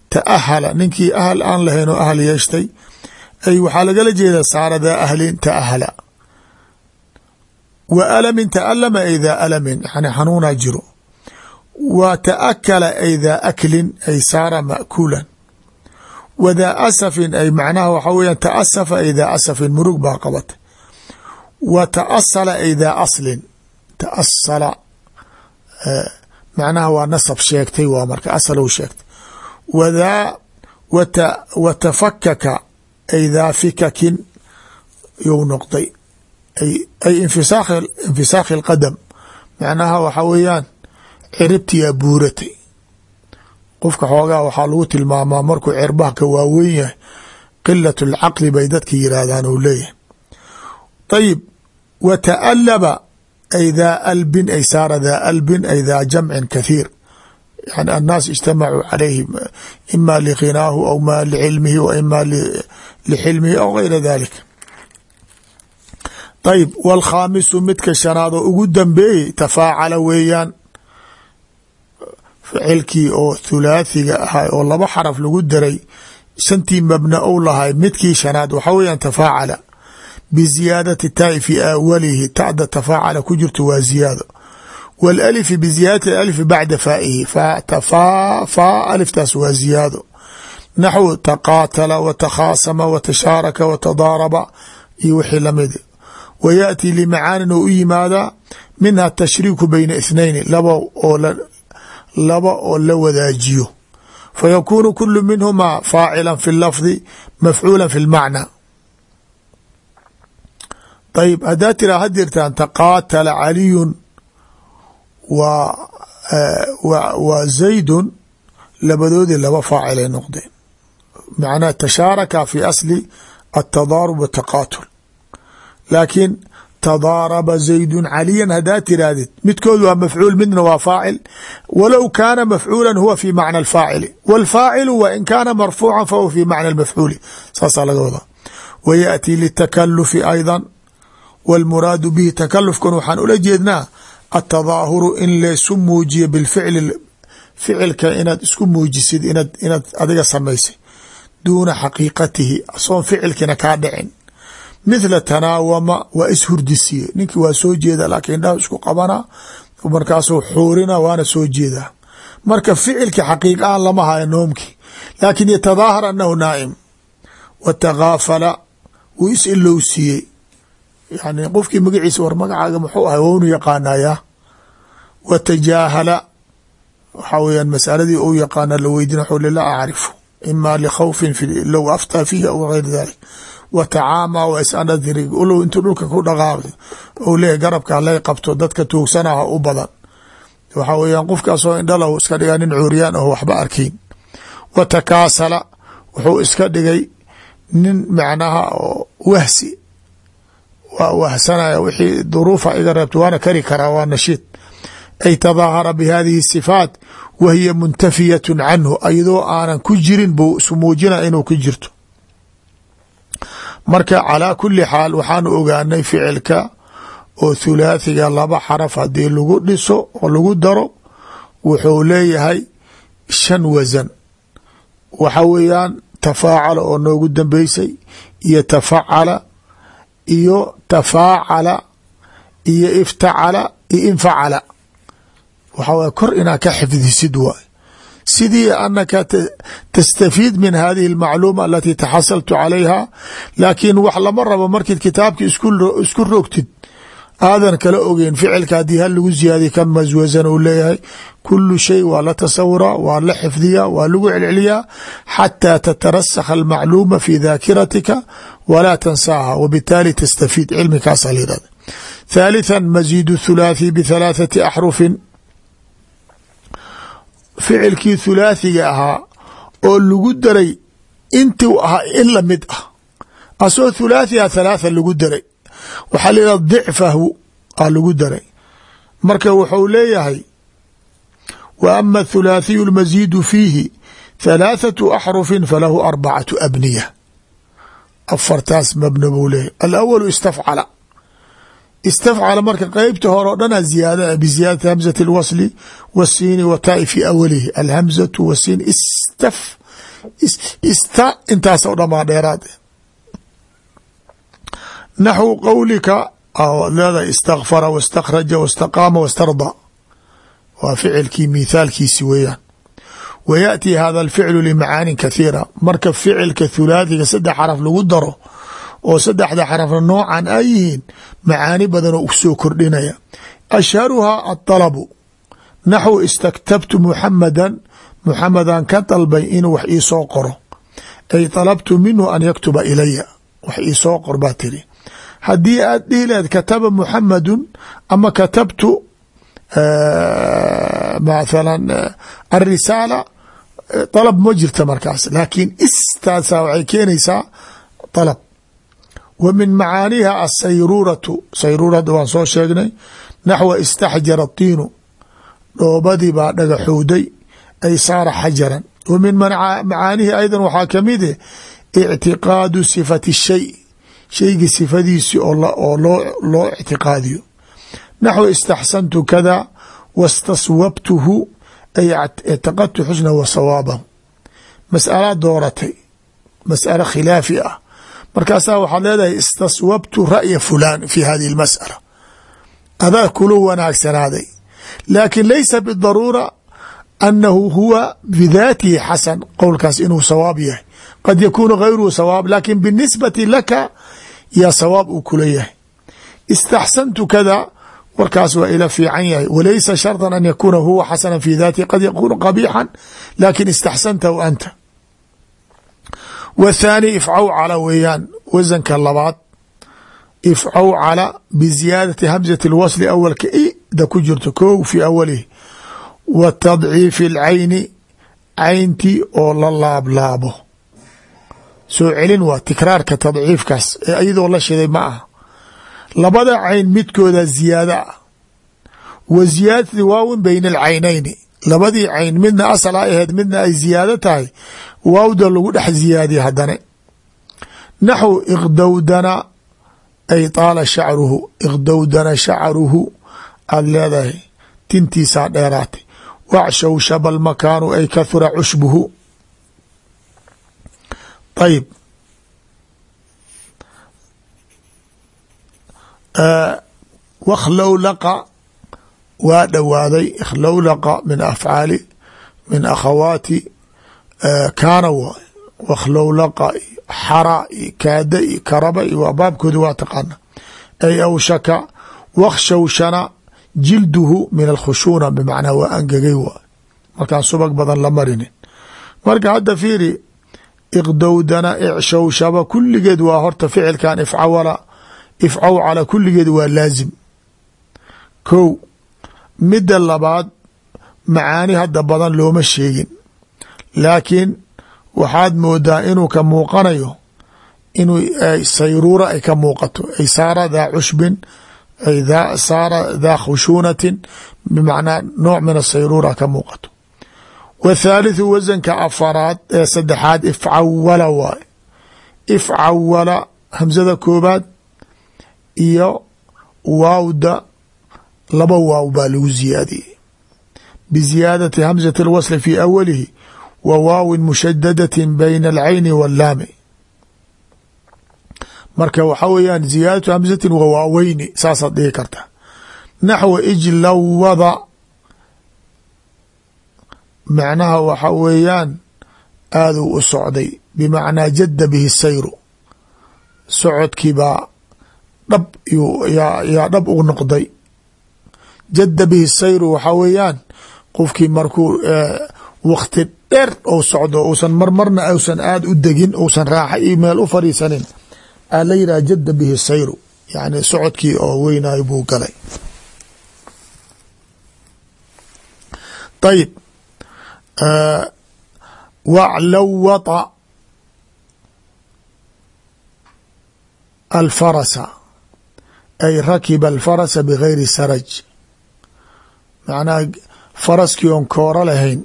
Taahala ninkii ahal aan lahayn oo ahal yeeshtay ay waxaa lagala jeeda saara daa ahlin taahala wa alamin taalama ay daa alamin yani xanuunaa jiro. Wa taakala ay daa aklin ay saara makuulan. Wa daa asafin ay macnaha waxaa weya taasafa ay daa asafin murug baa qabatay wa taasala ay daa aslin taasala macnaha waa nasab sheegtay waa marka asalow sheegtay. Wadaa wa tafakaka ay daa fikakin you noqday ay infisaakhi اlqadam macnaha waxaa weeyaan ciribtiyaa buuratay. Qofka xoogaa waxaa lagu tilmaamaa markuu cirbaha ka waaweyn yahay qilat اlcaqli bay dadka yiraahdaan ou leeyahay. Ayib wa taalaba ay daa albin ay saara daa albin ay daa jamcin kathiir. Yani annaas ijtamacuu calayhi ima liqinaahu aw ma licilmihi wa ima lixilmihi aw gayra dalik ayib wاlkhaamisu midka shanaad oo ugu dambeeyey tafaacala weeyaan. Ficilkii oo thulaathiga ahay oo laba xaraf lagu daray shantii mabna ou lahay midkii shanaad waxa weeyaan tafaacala. Biziyaadati taai fi awalihi tacda tafaacala ku jirto waa ziyaado. Wاlalifi biziyaadati alifi bacda faaihi fatafaa faa aliftaas waa ziyaado. Naxwu taqaatala wa takhaasama wa tashaaraka wa tadaaraba iyo wixii la mid wa yaأti limacaanin oo u yimaadaa minha atashriiku bayna ithnayni laba oo laba oo la wadaajiyo fayakuunu kulu minhumaa faacila fi lafdi mafcuula fi lmacna ayb haddaa tiraa ha jirtaan taqaatala caliyun waa zaydun labadoodii laba faacilay noqdeen macnaha tashaaraka fi asli atadaarub wataqaatul laakiin tadaaraba zaydun caliyan haddaa tirahdid midkood waa mafcuul midna waa faacil walow kaana mafcuula huwa fi macna alfaacili wاlfaacilu wa in kaana marfuuca fahuwa fi macna almafcuuli saasaa laga wadaa wa yaأtii litakalufi ayضa wاlmuraadu bihi takalufkan waxaan ula jeednaa atadaahuru in laysu muujiyo bilficli ficilka inaad isku muujisid inaad adiga samaysay duuna xaqiiqatihi asoon ficilkina kaa dhicin mithla tanaawama waa ishurdisiye. Ninkii waa soo jeeda laakiin indhaha isku qabana markaasuu xuurina waana soo jeedaa marka ficilki xaqiiq aan lama hayo noomkii laakin yatadaahar anahu naa'im. Wa wuu is ilowsiiyey yani qofkii magaciisa war magacaaga muxuu ahay wownu yaqaanayaa. Wa tajaahala weyaan masaladii u yaqaana la weydina wxuu li laa acrifu ima likhawfin low aftaa fiihi aw gayr dalik wa tacaamaa wa isanadiri ulow intuu dhulka ku dhaqaaqdo ou leeyahy garabka halay qabto dadka tuugsanaha u badan. Waxaa weyaan qofkaasoo indhalahu iska dhigaa nin cuuriyaan aho waxba arkayn wa takaasala wuxuu iska dhigay nin macnaha oo wahsi. Waa wahsanaya wixii duruufa iga reebta waana kari karaa waa nashiid ay tadaahara bihadihi sifaat wa hiya muntafiyat canhu ayadoo aanan ku jirin buu isu muujina inuu ku jirto marka calaa kuli xaal waxaanu ogaanay ficilka oo thulaathiga laba xaraf haddii lagu dhiso oo lagu daro wuxuu leeyahay shan wasan waxa weeyaan tafaacala oo noogu dambeysay iyo tafacala iyo tafaacala iyo iftacala iyo infacala. Waxa way kor inaa ka xifdisid waay sidii anaka tastafiid min hadihi اlmacluuma alati taxasaltu calayha laakiin wax lama rabo markid kitaabki isku rogtid aadan kala ogeyn ficilka haddii hal lagu ziyaadiy kan maswasan uu leeyahay kulu shay waa la tasawuraa waa la xifdiyaa waa lagu celceliyaa xataa tatarasakha almacluuma fi daakiratika walaa tansaaha wbitaali tastafiid cilmikaasa la yihahda thalitثa maziid thulaathi bithalaathati axrufin ficilkii thulaathiga ahaa oo lagu daray intuu ahaa in la mid ah. Asoo thulaathiha thalaatha lagu daray. Waxaa la yidhahda dicfahu aa lagu daray. Marka wuxuu leeyahay wa ama athulaathiyu اlmasiidu fiihi thalaathatu axrufin falahu arbacatu abniya. Afartaas mabna buu leeyahy alawalu istafcala istafcala marka qeybta hore o dhana ziyaada biziyaadati hamzati اlwasli wasiini wa taai fi awalihi alhamzatu wasiin istaf ista intaas o dhan baa dheeraad naxwu qowlika leedahay istakfara wastakhraja wastaqaama wastarda waa ficilkii mithaalkiisi weeyaan wa yaأtii hada alficlu limacaanin kathiira marka ficilka thulaathiga saddex xaraf lagu daro oo saddexda xarafna noocan ay yihiin macaani badanoo u soo kordhinaya. Ashharuhaa aطalabu naxwu istaktabtu muxamadan muxamadan ka dalbay inuu wax iisoo qoro. Ay طalabtu minhu an yaktuba ilaya wax iisoo qor baa tiri. Haddii aad dhihi lahed kataba muxamadun ama katabtu mathala alrisaala dalab ma jirta markaas. Laakiin istaasa waxay keenaysaa dalab wa min macaaniha asayruratu sayruurada waan soo sheegnay naxwa istaxjara tiinu dhoobadii baa dhagaxowday ay saara xajaran. Wa min macaanihi aydan waxaa ka mid eh ictiqaadu sifati shay shayga sifadiisi oo loo ictiqaadiyo. Naxو istaxsantu kada wastaswabtuhu ay اctaqadtu xusna wa sawaabahu. Mas'ala dooratay mas'alo khilaafi ah markaasaa waxaad leedahay istaswabtu ra'ya fulan fi hadihi اlmas'ala adaa kula wanaagsanaaday. Laakin laysa bidaruura anahu huwa bidaatihi xasan qowlkaas inuu sawaab yahay. Qad yakunu gayruhu sawaab laakiin binisbati laka yaa sawaab uu kula yahay. Istaxsantu kada warkaas waa ila fiican yahay. Walaysa sharطa an yakuna huwa xasana fi datihi qad yakunu qabixan laakiin istaxsantahu anta wthaani ifcawcala weeyaan wasanka labaad ifcawcala biziyaadati hamzati اlwasli awalka ida ku jirto ko fi awalihi wa tadciifi اlcayni cayntii oo la laablaabo soo celin waa tikraarka tadciifkaas ee iyadoo la shiday ma aha labada cayn midkooda ziyaada ah wa ziyaadati waawin bayna alcaynayni labadii cayn midna asal a aheed midna ay ziyaado tahay waawda lagu dhex ziyaadiya haddana naxw iqdowdana ay taala shacruhu iqdowdana shacruhu aada leedahay tintiisaa dheeraatay. Wacshawshaba almakaanu ay kahura cushbuhu. Ayib wakhlowlaqa waa dhowaaday ikhlowlaqa min afcaali min akhawaati kaana waay wakhlowlaqa xara iyo kaada iyo karaba iyo waa baabkooda waa taqaana. Ay awshaka wakshawshana jilduhu min alkhushuuna bimacnaa waa angegay waay markaan subag badan la marinin. Marka hadda fiiri iqdowdana icshawshaba kulligeed waa horta ficilkan ifcawala ifcawcala kulligeed waa laazim. Kow midda labaad macaani hadda badan looma sheegin laakiin waxaad moodaa inuu ka muuqanayo inuu sayruura ay ka muuqato. Ay saara daa cushbin ay saara daa khushuunatin bimacnaa nooc min asayruura ka muuqato. Wthaalitثu wasanka afaraad ee saddexaad ifcawala waay ifcawala hamsada koobaad iyo waawda laba waaw baa lagu ziyaadiyey. Biziyaadati hamsati اlwasli fi awalihi wa waawin mushadadati bayna alcayni wallaami marka waxaa weeyaan ziyaadatu hamsatin wa waaweyni saasaad dhihi karta naxwa ijlawada macnaha waxa weeyaan aaduu u socday bimacnaa jadda bihi sayru socodkiibaa dhab yaa dhab u noqday jadda bihi sayru waxaa weeyaan qofkii markuu wakti dheer ou socdo uusan marmarna uusan aada u degin uusan raaxa iyo meel u fariisanin aa la yidhaha jadda bihi sayru yani socodkii oo weynayo buu galay. Ayib waclawata alfarasa ay rakiba alfarasa bigayri saraj. Macnaha faraskii oon kooro lahayn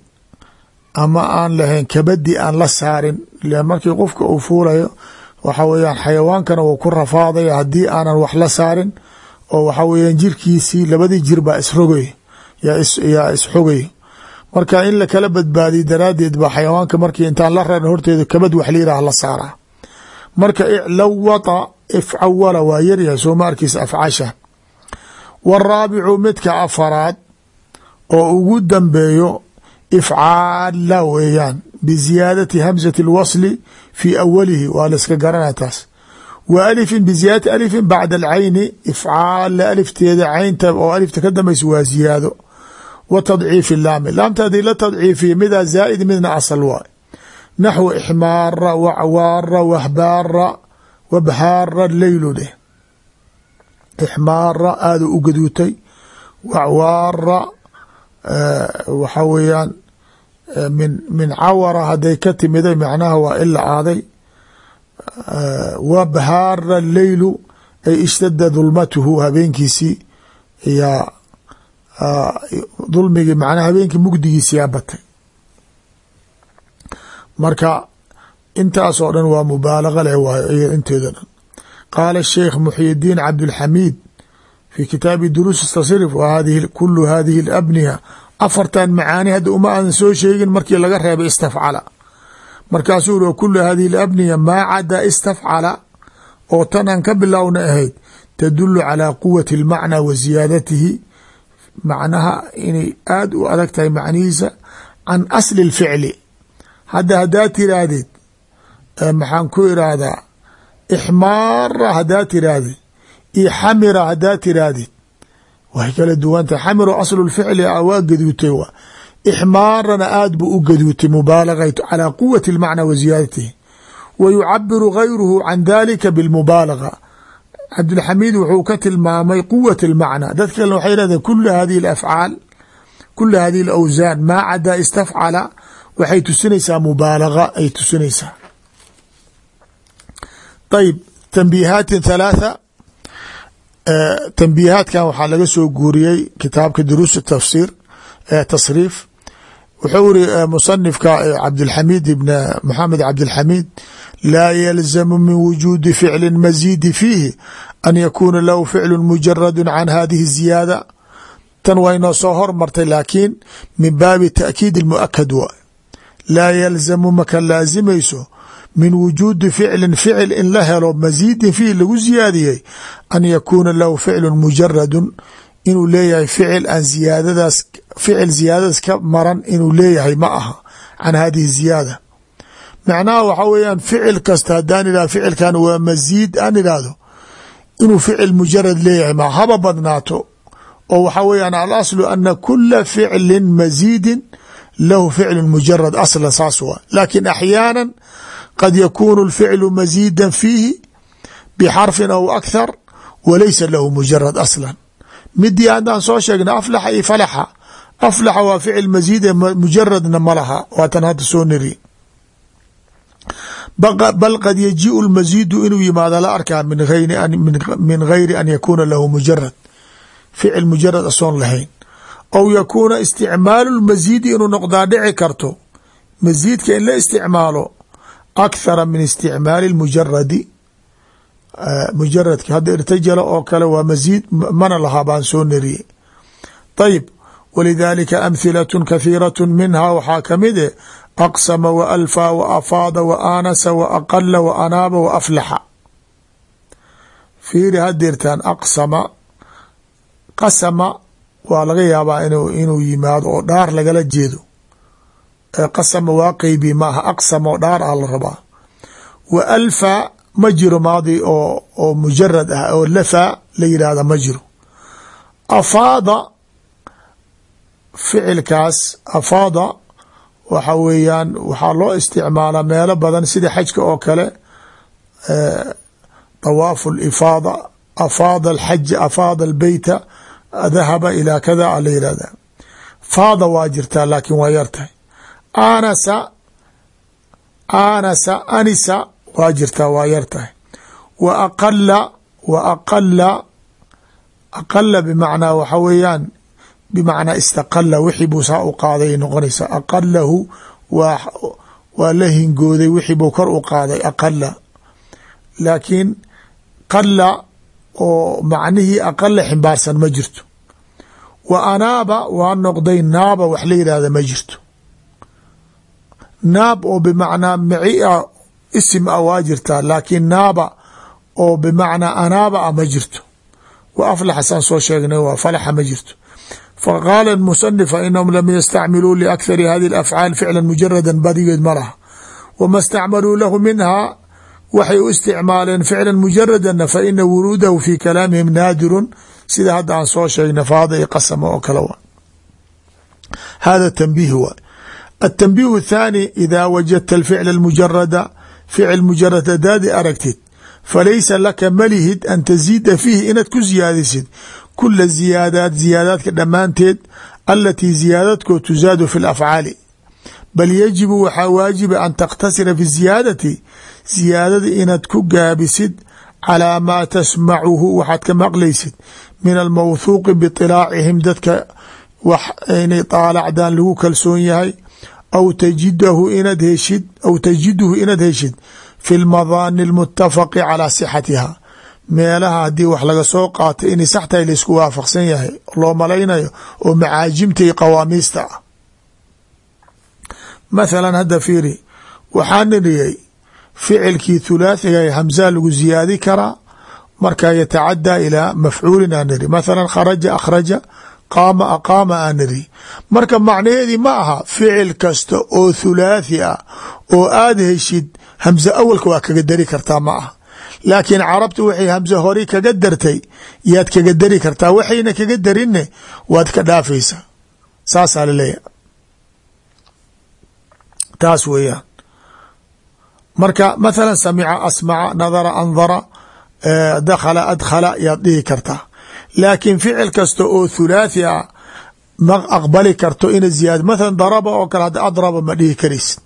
ama aan lahayn kabadi aan la saarin markii qofka uu fuulayo waxa weeyaan xayawaankana wuu ku rafaadaya haddii aanan wax la saarin oo waxa weeyaan jirkiisii labadii jir baa isrogay yaa isxogay marka in la kala badbaadiy daraaddeed baa xayawaanka markii intaan la rarin horteeda kabad wax layiraah la saaraa. Marka iclawata ifcawala waa yaryahay soo afcasha. Waraabicu midka afaraad oo ugu dambeeyo ifcaala weeyaan biziyaadati hamsati اlwasli fii awalihi waa la iska garanaa taas wa alifin biziyaadati alifin bacda alcayni ifcaala alifteeda caynta oo alifta ka dambaysa waa ziyaado wa tadciifi laami laamta haddii la tadciifiya midaa zaa'id midna asal waay naxwu ixmaara wacwaara wahbaara wabhaara leylu dheh ixmaara aada u gaduutay wacwaara waxa weeyaan min min cawara hadday ka timiday macnaha waa i lacaaday wabhaara leylu ay ishtada dulmatuhu habeenkiisii yaa dulmigii macnaha habeenkii mugdigiisi yaa batay. Marka intaas oo dhan waa mubaalaqa leh waayo iyo inteeda dhan. Qaala sheekh muxyidiin cabdulxamiid fi kitaabi duruusi tasrif wa hadihi kulu hadihi labniha afartan macaani hadda uma aadan soo sheegin markii laga reebay istafcala. Markaasuu ui kulu hadihi labniya maa cada istafcala oo tan aan ka biloawna ahayd tadulu calaa quwati اlmacnaa wa ziyaadatihi. Macnaha inay aad u adag tahay macnihiisa can asli اlficli hadda haddaa tiraahdid maxaan ku iraahdaa ixmaara haddaa tiraahdid io xamira haddaa tiraahdid way kala duwantahay xamiro aslu lficli a waa gaduutay wa ixmaarana aad buu u gaduutay mubaalagaytu calaa quwati اlmacna wa ziyaadatihi wa yucabiru gayruhu can dalika bilmubaalaga cabdilxamiid wuxuu ka tilmaamay quwat اlmacna dad kalena waxay yhahdeen kula hadihi اlafcaal kula hadihi اlawsaan maa cadaa istafcala waxay tusinaysaa mubaalaga ay tusinaysaa ayb tanbiihaatin thalaatha tanbiihaadkan waxaa laga soo guuriyey kitaabka duruus tafsir tasriif. Wuxuu iri musanifka cabdilxamiid ibn maxamed cabdilxamiid laa yalzamu min wujuudi ficli mazidi fiihi an yakuuna lahu ficlu mujaradu can hadihi ziyaada. Tan waa inoo soo hormartay laakiin min baabi taakiid muakad waay. Laa yalzamu maka laazimayso min wujuudi ficlin ficil in la helo masiidin fiih lagu ziyaadiyey an yakuuna lahu ficlu mujaradun inuu leeyahay ficil aan ziyaadadaas ficil ziyaadadaas ka maran inuu leeyahay ma aha can hadihi ziyaada. Macnaha waxa weeyaan ficil kasta haddaan idhahdo ficilkan waa masiid aan idhaahdo inuu ficil mujarad leeyahay ma haba badnaato. Oo waxa weeyaan alaslu ana kula ficlin masiidin lahu ficlu mujarad aslan saas waa. Laakin axyaana qad yakunu اlficlu masiida fiihi bxarfin aw akhar walaysa lahu mujarad aslan midii haddaan soo sheegna aflaxa iyo falaxa aflaxa waa ficil masiide mujaradna ma laha waatan hadda soo niri bal qad yajiiu lmasiidu inuu yimaado la arkaa min gayri an yakuuna lahu mujarad ficil mujarad asoon lahayn aw yakuuna isticmaalu lmasiidi inuu noqdaa dhici karto masiidka in la isticmaalo akhara min isticmaali mujaradi mujaradki hadda irtajala oo kale waa masiid mana lahaa baan soo nariyey ayib walidaalika amhilatun kathiirat minhaa waxaa ka mid e aqsama wa alfaa wa afaada wa aanasa wa aqala wa anaaba wa aflaxa fiiri hadirtaan aqsama qasama waa laga yaabaa inuu yimaado oo dhaar lagala jeedo qasama waa qeybi maaha aqsama oo dhaar ah la rabaa. Wa alfa ma jiro maadi oo oo mujarad ah oo lafa la yidhaahda ma jiro. Afaada ficilkaas afaada waxa weeyaan waxaa loo isticmaalaa meelo badan sida xajka oo kale dawaafu lifaada afaada alxaja afaada albeyta dahaba ilaa kada a la yihahda faada waa jirtaa laakiin waa yartahay aanasa aanasa anisa waa jirtaa waa yartahay wa aqala wa aqala aqala bimacnaa waxa weeyaan bimacnaa istaqala wixii buu saa u qaaday noqonaysa aqalahu waa waa la hingooday wixii buu kor u qaaday aqala laakiin qala oo macnihii aqala ximbaarsan ma jirto. Wa anaaba waa noqday naaba wax la yidhaahda ma jirto naab oo bimacnaa mici a isim a waa jirtaa laakiin naaba oo bimacnaa anaaba a ma jirto. Wa aflaxa saan soo sheegnay waa falaxa ma jirto. Faqaala musanif fainahum lam yastacmiluu liakhari hadi afcaal ficla mujarada badigeed ma laha. Wama stacmaluu lahu minhaa waxay u isticmaaleen ficla mujaradana faina wuruudahu fi kalaamihim naadirun. Sida hadda aan soo sheegnay faada iyo qasama oo kale wa hada tanbiih waay atanbiih athaani idaa wajadta alficla almujarada ficil mujarad hadaadi aragtid falaysa laka malihid an taziida fiihi inaad ku ziyaadisid kula ziyaadaat ziyaadaadka dhammaanteed alatii ziyaadadkoo tusaadu fi lafcaali bal yajibu waxaa waajiba an takhtasira fi ziyaadati ziyaadada inaad ku gaabisid calaa maa tasmacuhu waxaad ka maqlaysid min almawthuuqi biطilaacihim dadka wax inay daalacdaan lagu kalsoon yahay aw tajidahu inaad heshid aw tajiduhu inaad heshid fi lmadaani اlmutafaqi calaa sixatiha meelaha haddii wax laga soo qaatay inay sax tahay laysku waafaqsan yahay loo malaynayo oo macaajimta iyo qawaamiista ah mathalan hadda fiiri waxaa niriyey ficilkii thulaathiga hamsaa lagu ziyaadi karaa markaa yatacadaa ilaa mafcuulin aan niri mathalan kharaja akhraja qaama aqaama aan niri marka macnaheedii ma aha ficil kasta oo thulaathi ah oo aada heshid hamse awalka waa kaga dari kartaa ma aha. Laakiin carabta waxay hamse hori kaga dartay yaad kaga dari kartaa. Waxayna kaga darinne waad ka dhaafaysaa. Saasaa la leeyahay taas weeyaan. Marka mathalan samica asmaca nadara andara dakhala adkhala yaad dhihi kartaa laakiin ficil kasta oo thulaathi ah ma aqbali karto ina ziyaad mathalan daraba oo kale hadda adraba ma dhihi karaysid.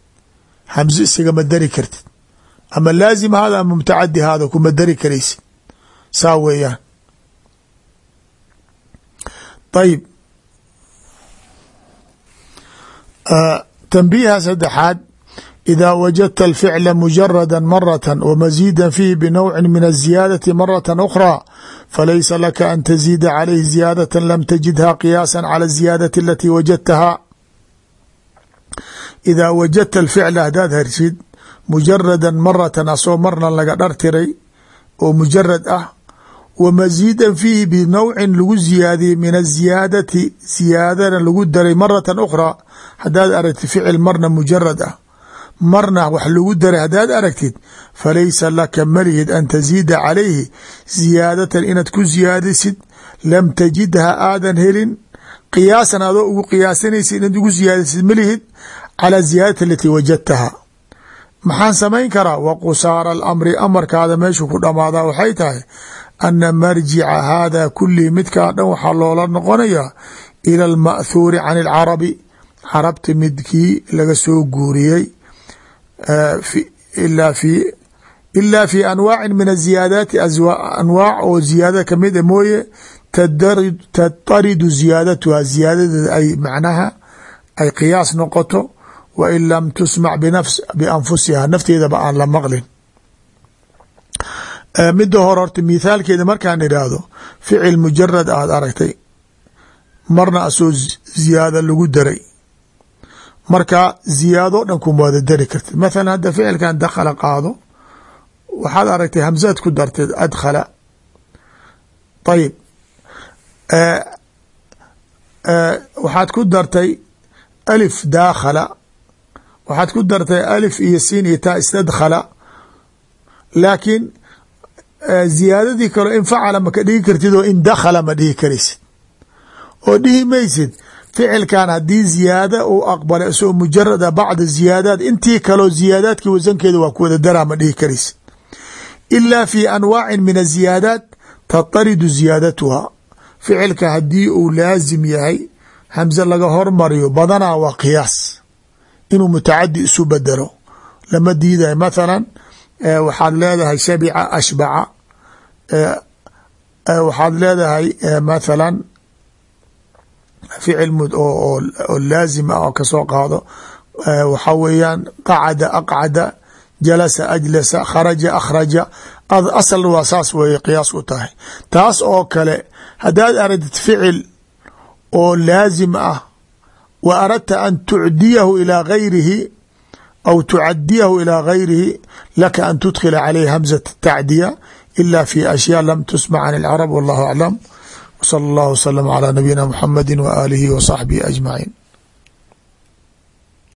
Hamse isagama dari kartid. Ama laazim hada ama mutacadi hada kuma dari karaysid. Saa weeyaan. Ayib tanbiiha saddexaad إذا وجدت الفعل مجردا مرة ومزيدا فيه بنوع من الزيادة مرة أخرى فليس لك أن تزيد عليه زيادة لم تجدها قياسا على الزيادة التي وجدتها إذا وجدت الفعل hadaad hersid مجردا مرة asoo marna laga dhartiray oo مجرد ah ومزيدا فيه بنوع lagu زiyaadiyey من الزiyaadati زiyaadana lagu daray مرة أخرى hadaad aragti ficil marna مجرد ah marna wax lagu daray hadaad aragtid falaysa laka malihid an taziida calayhi ziyaadatan inaad ku ziyaadisid lam tajidha aadan helin qiyaasan adoo ugu qiyaasanaysid inaad ugu ziyaadisid malihid calى ziyaadati alatii wajadtaha maxaan samayn karaa? Wa qusaara alamri amarkaada meeshu ku dhamaadaa waxay tahay ana marjica haada kulii midkaa dhan waxaa loola noqonayaa ila alma'thuuri can alcarabi. Carabta midkii laga soo guuriyey ila fi ila fi anwaacin min aziyaadaati anwaac oo ziyaadada ka mid a mooye tataridu ziyaadatuha ziyaadadeeda ay macnaha ay qiyaas noqoto wa in lam tusmac bianfusiha nafteedaba aan la maqlin midda hore horta mithaalkeeda markaan idhaahdo ficil mujarad aad aragtay marna asoo ziyaada lagu daray marka ziyaado dhan kuma wada dari kartid. Mathalan hadda ficilkan dakhala qaado waxaad aragtay hamsaad ku darteed adkhala. Ayib waxaad ku dartay alif daakhala waxaad ku dartay alif iyo siin iyo taa istadkhala. Laakiin ziyaadadii kaleo in facala maka dhigi kartid oo in dakhala ma dhihi karaysid oo dhihi maysid ficilkan haddii ziyaada uu aqbalay isagoo mujarada bacda ziyaadaat intii kaleo ziyaadaadkii wasankeeda waa ku daraa ma dhihi karaysid ilaa fi anwaacin min aziyaadaat tataridu ziyaadatuha ficilka haddii uu laasim yahay hamse laga hormariyo badanaa waa qiyaas. Inuu mutacadi isu bedelo lama diidayo mathalan waxaad leedahay shabica ashbaca. Waxaad leedahay mathalan ficil oo laazim ah oo ka soo qaado waxaa weeyaan qacada aqcada jalasa ajlasa kharaja akhraja asal waa saas weeye qiyaas u tahay taas oo kale haddaad aragtid ficil oo laazim ah wa aradta an tucdiyahu ilaa gayrihi aw tucadiyahu ilaa gayrihi laka an tudkhila calayh hamzat tacdiya ila fi ashyaa lam tusmac can alcarab wallahu aclam wsala allahu waslama calaa nabiyina muxamadi wa aalihi wa saxbihi ajmaciin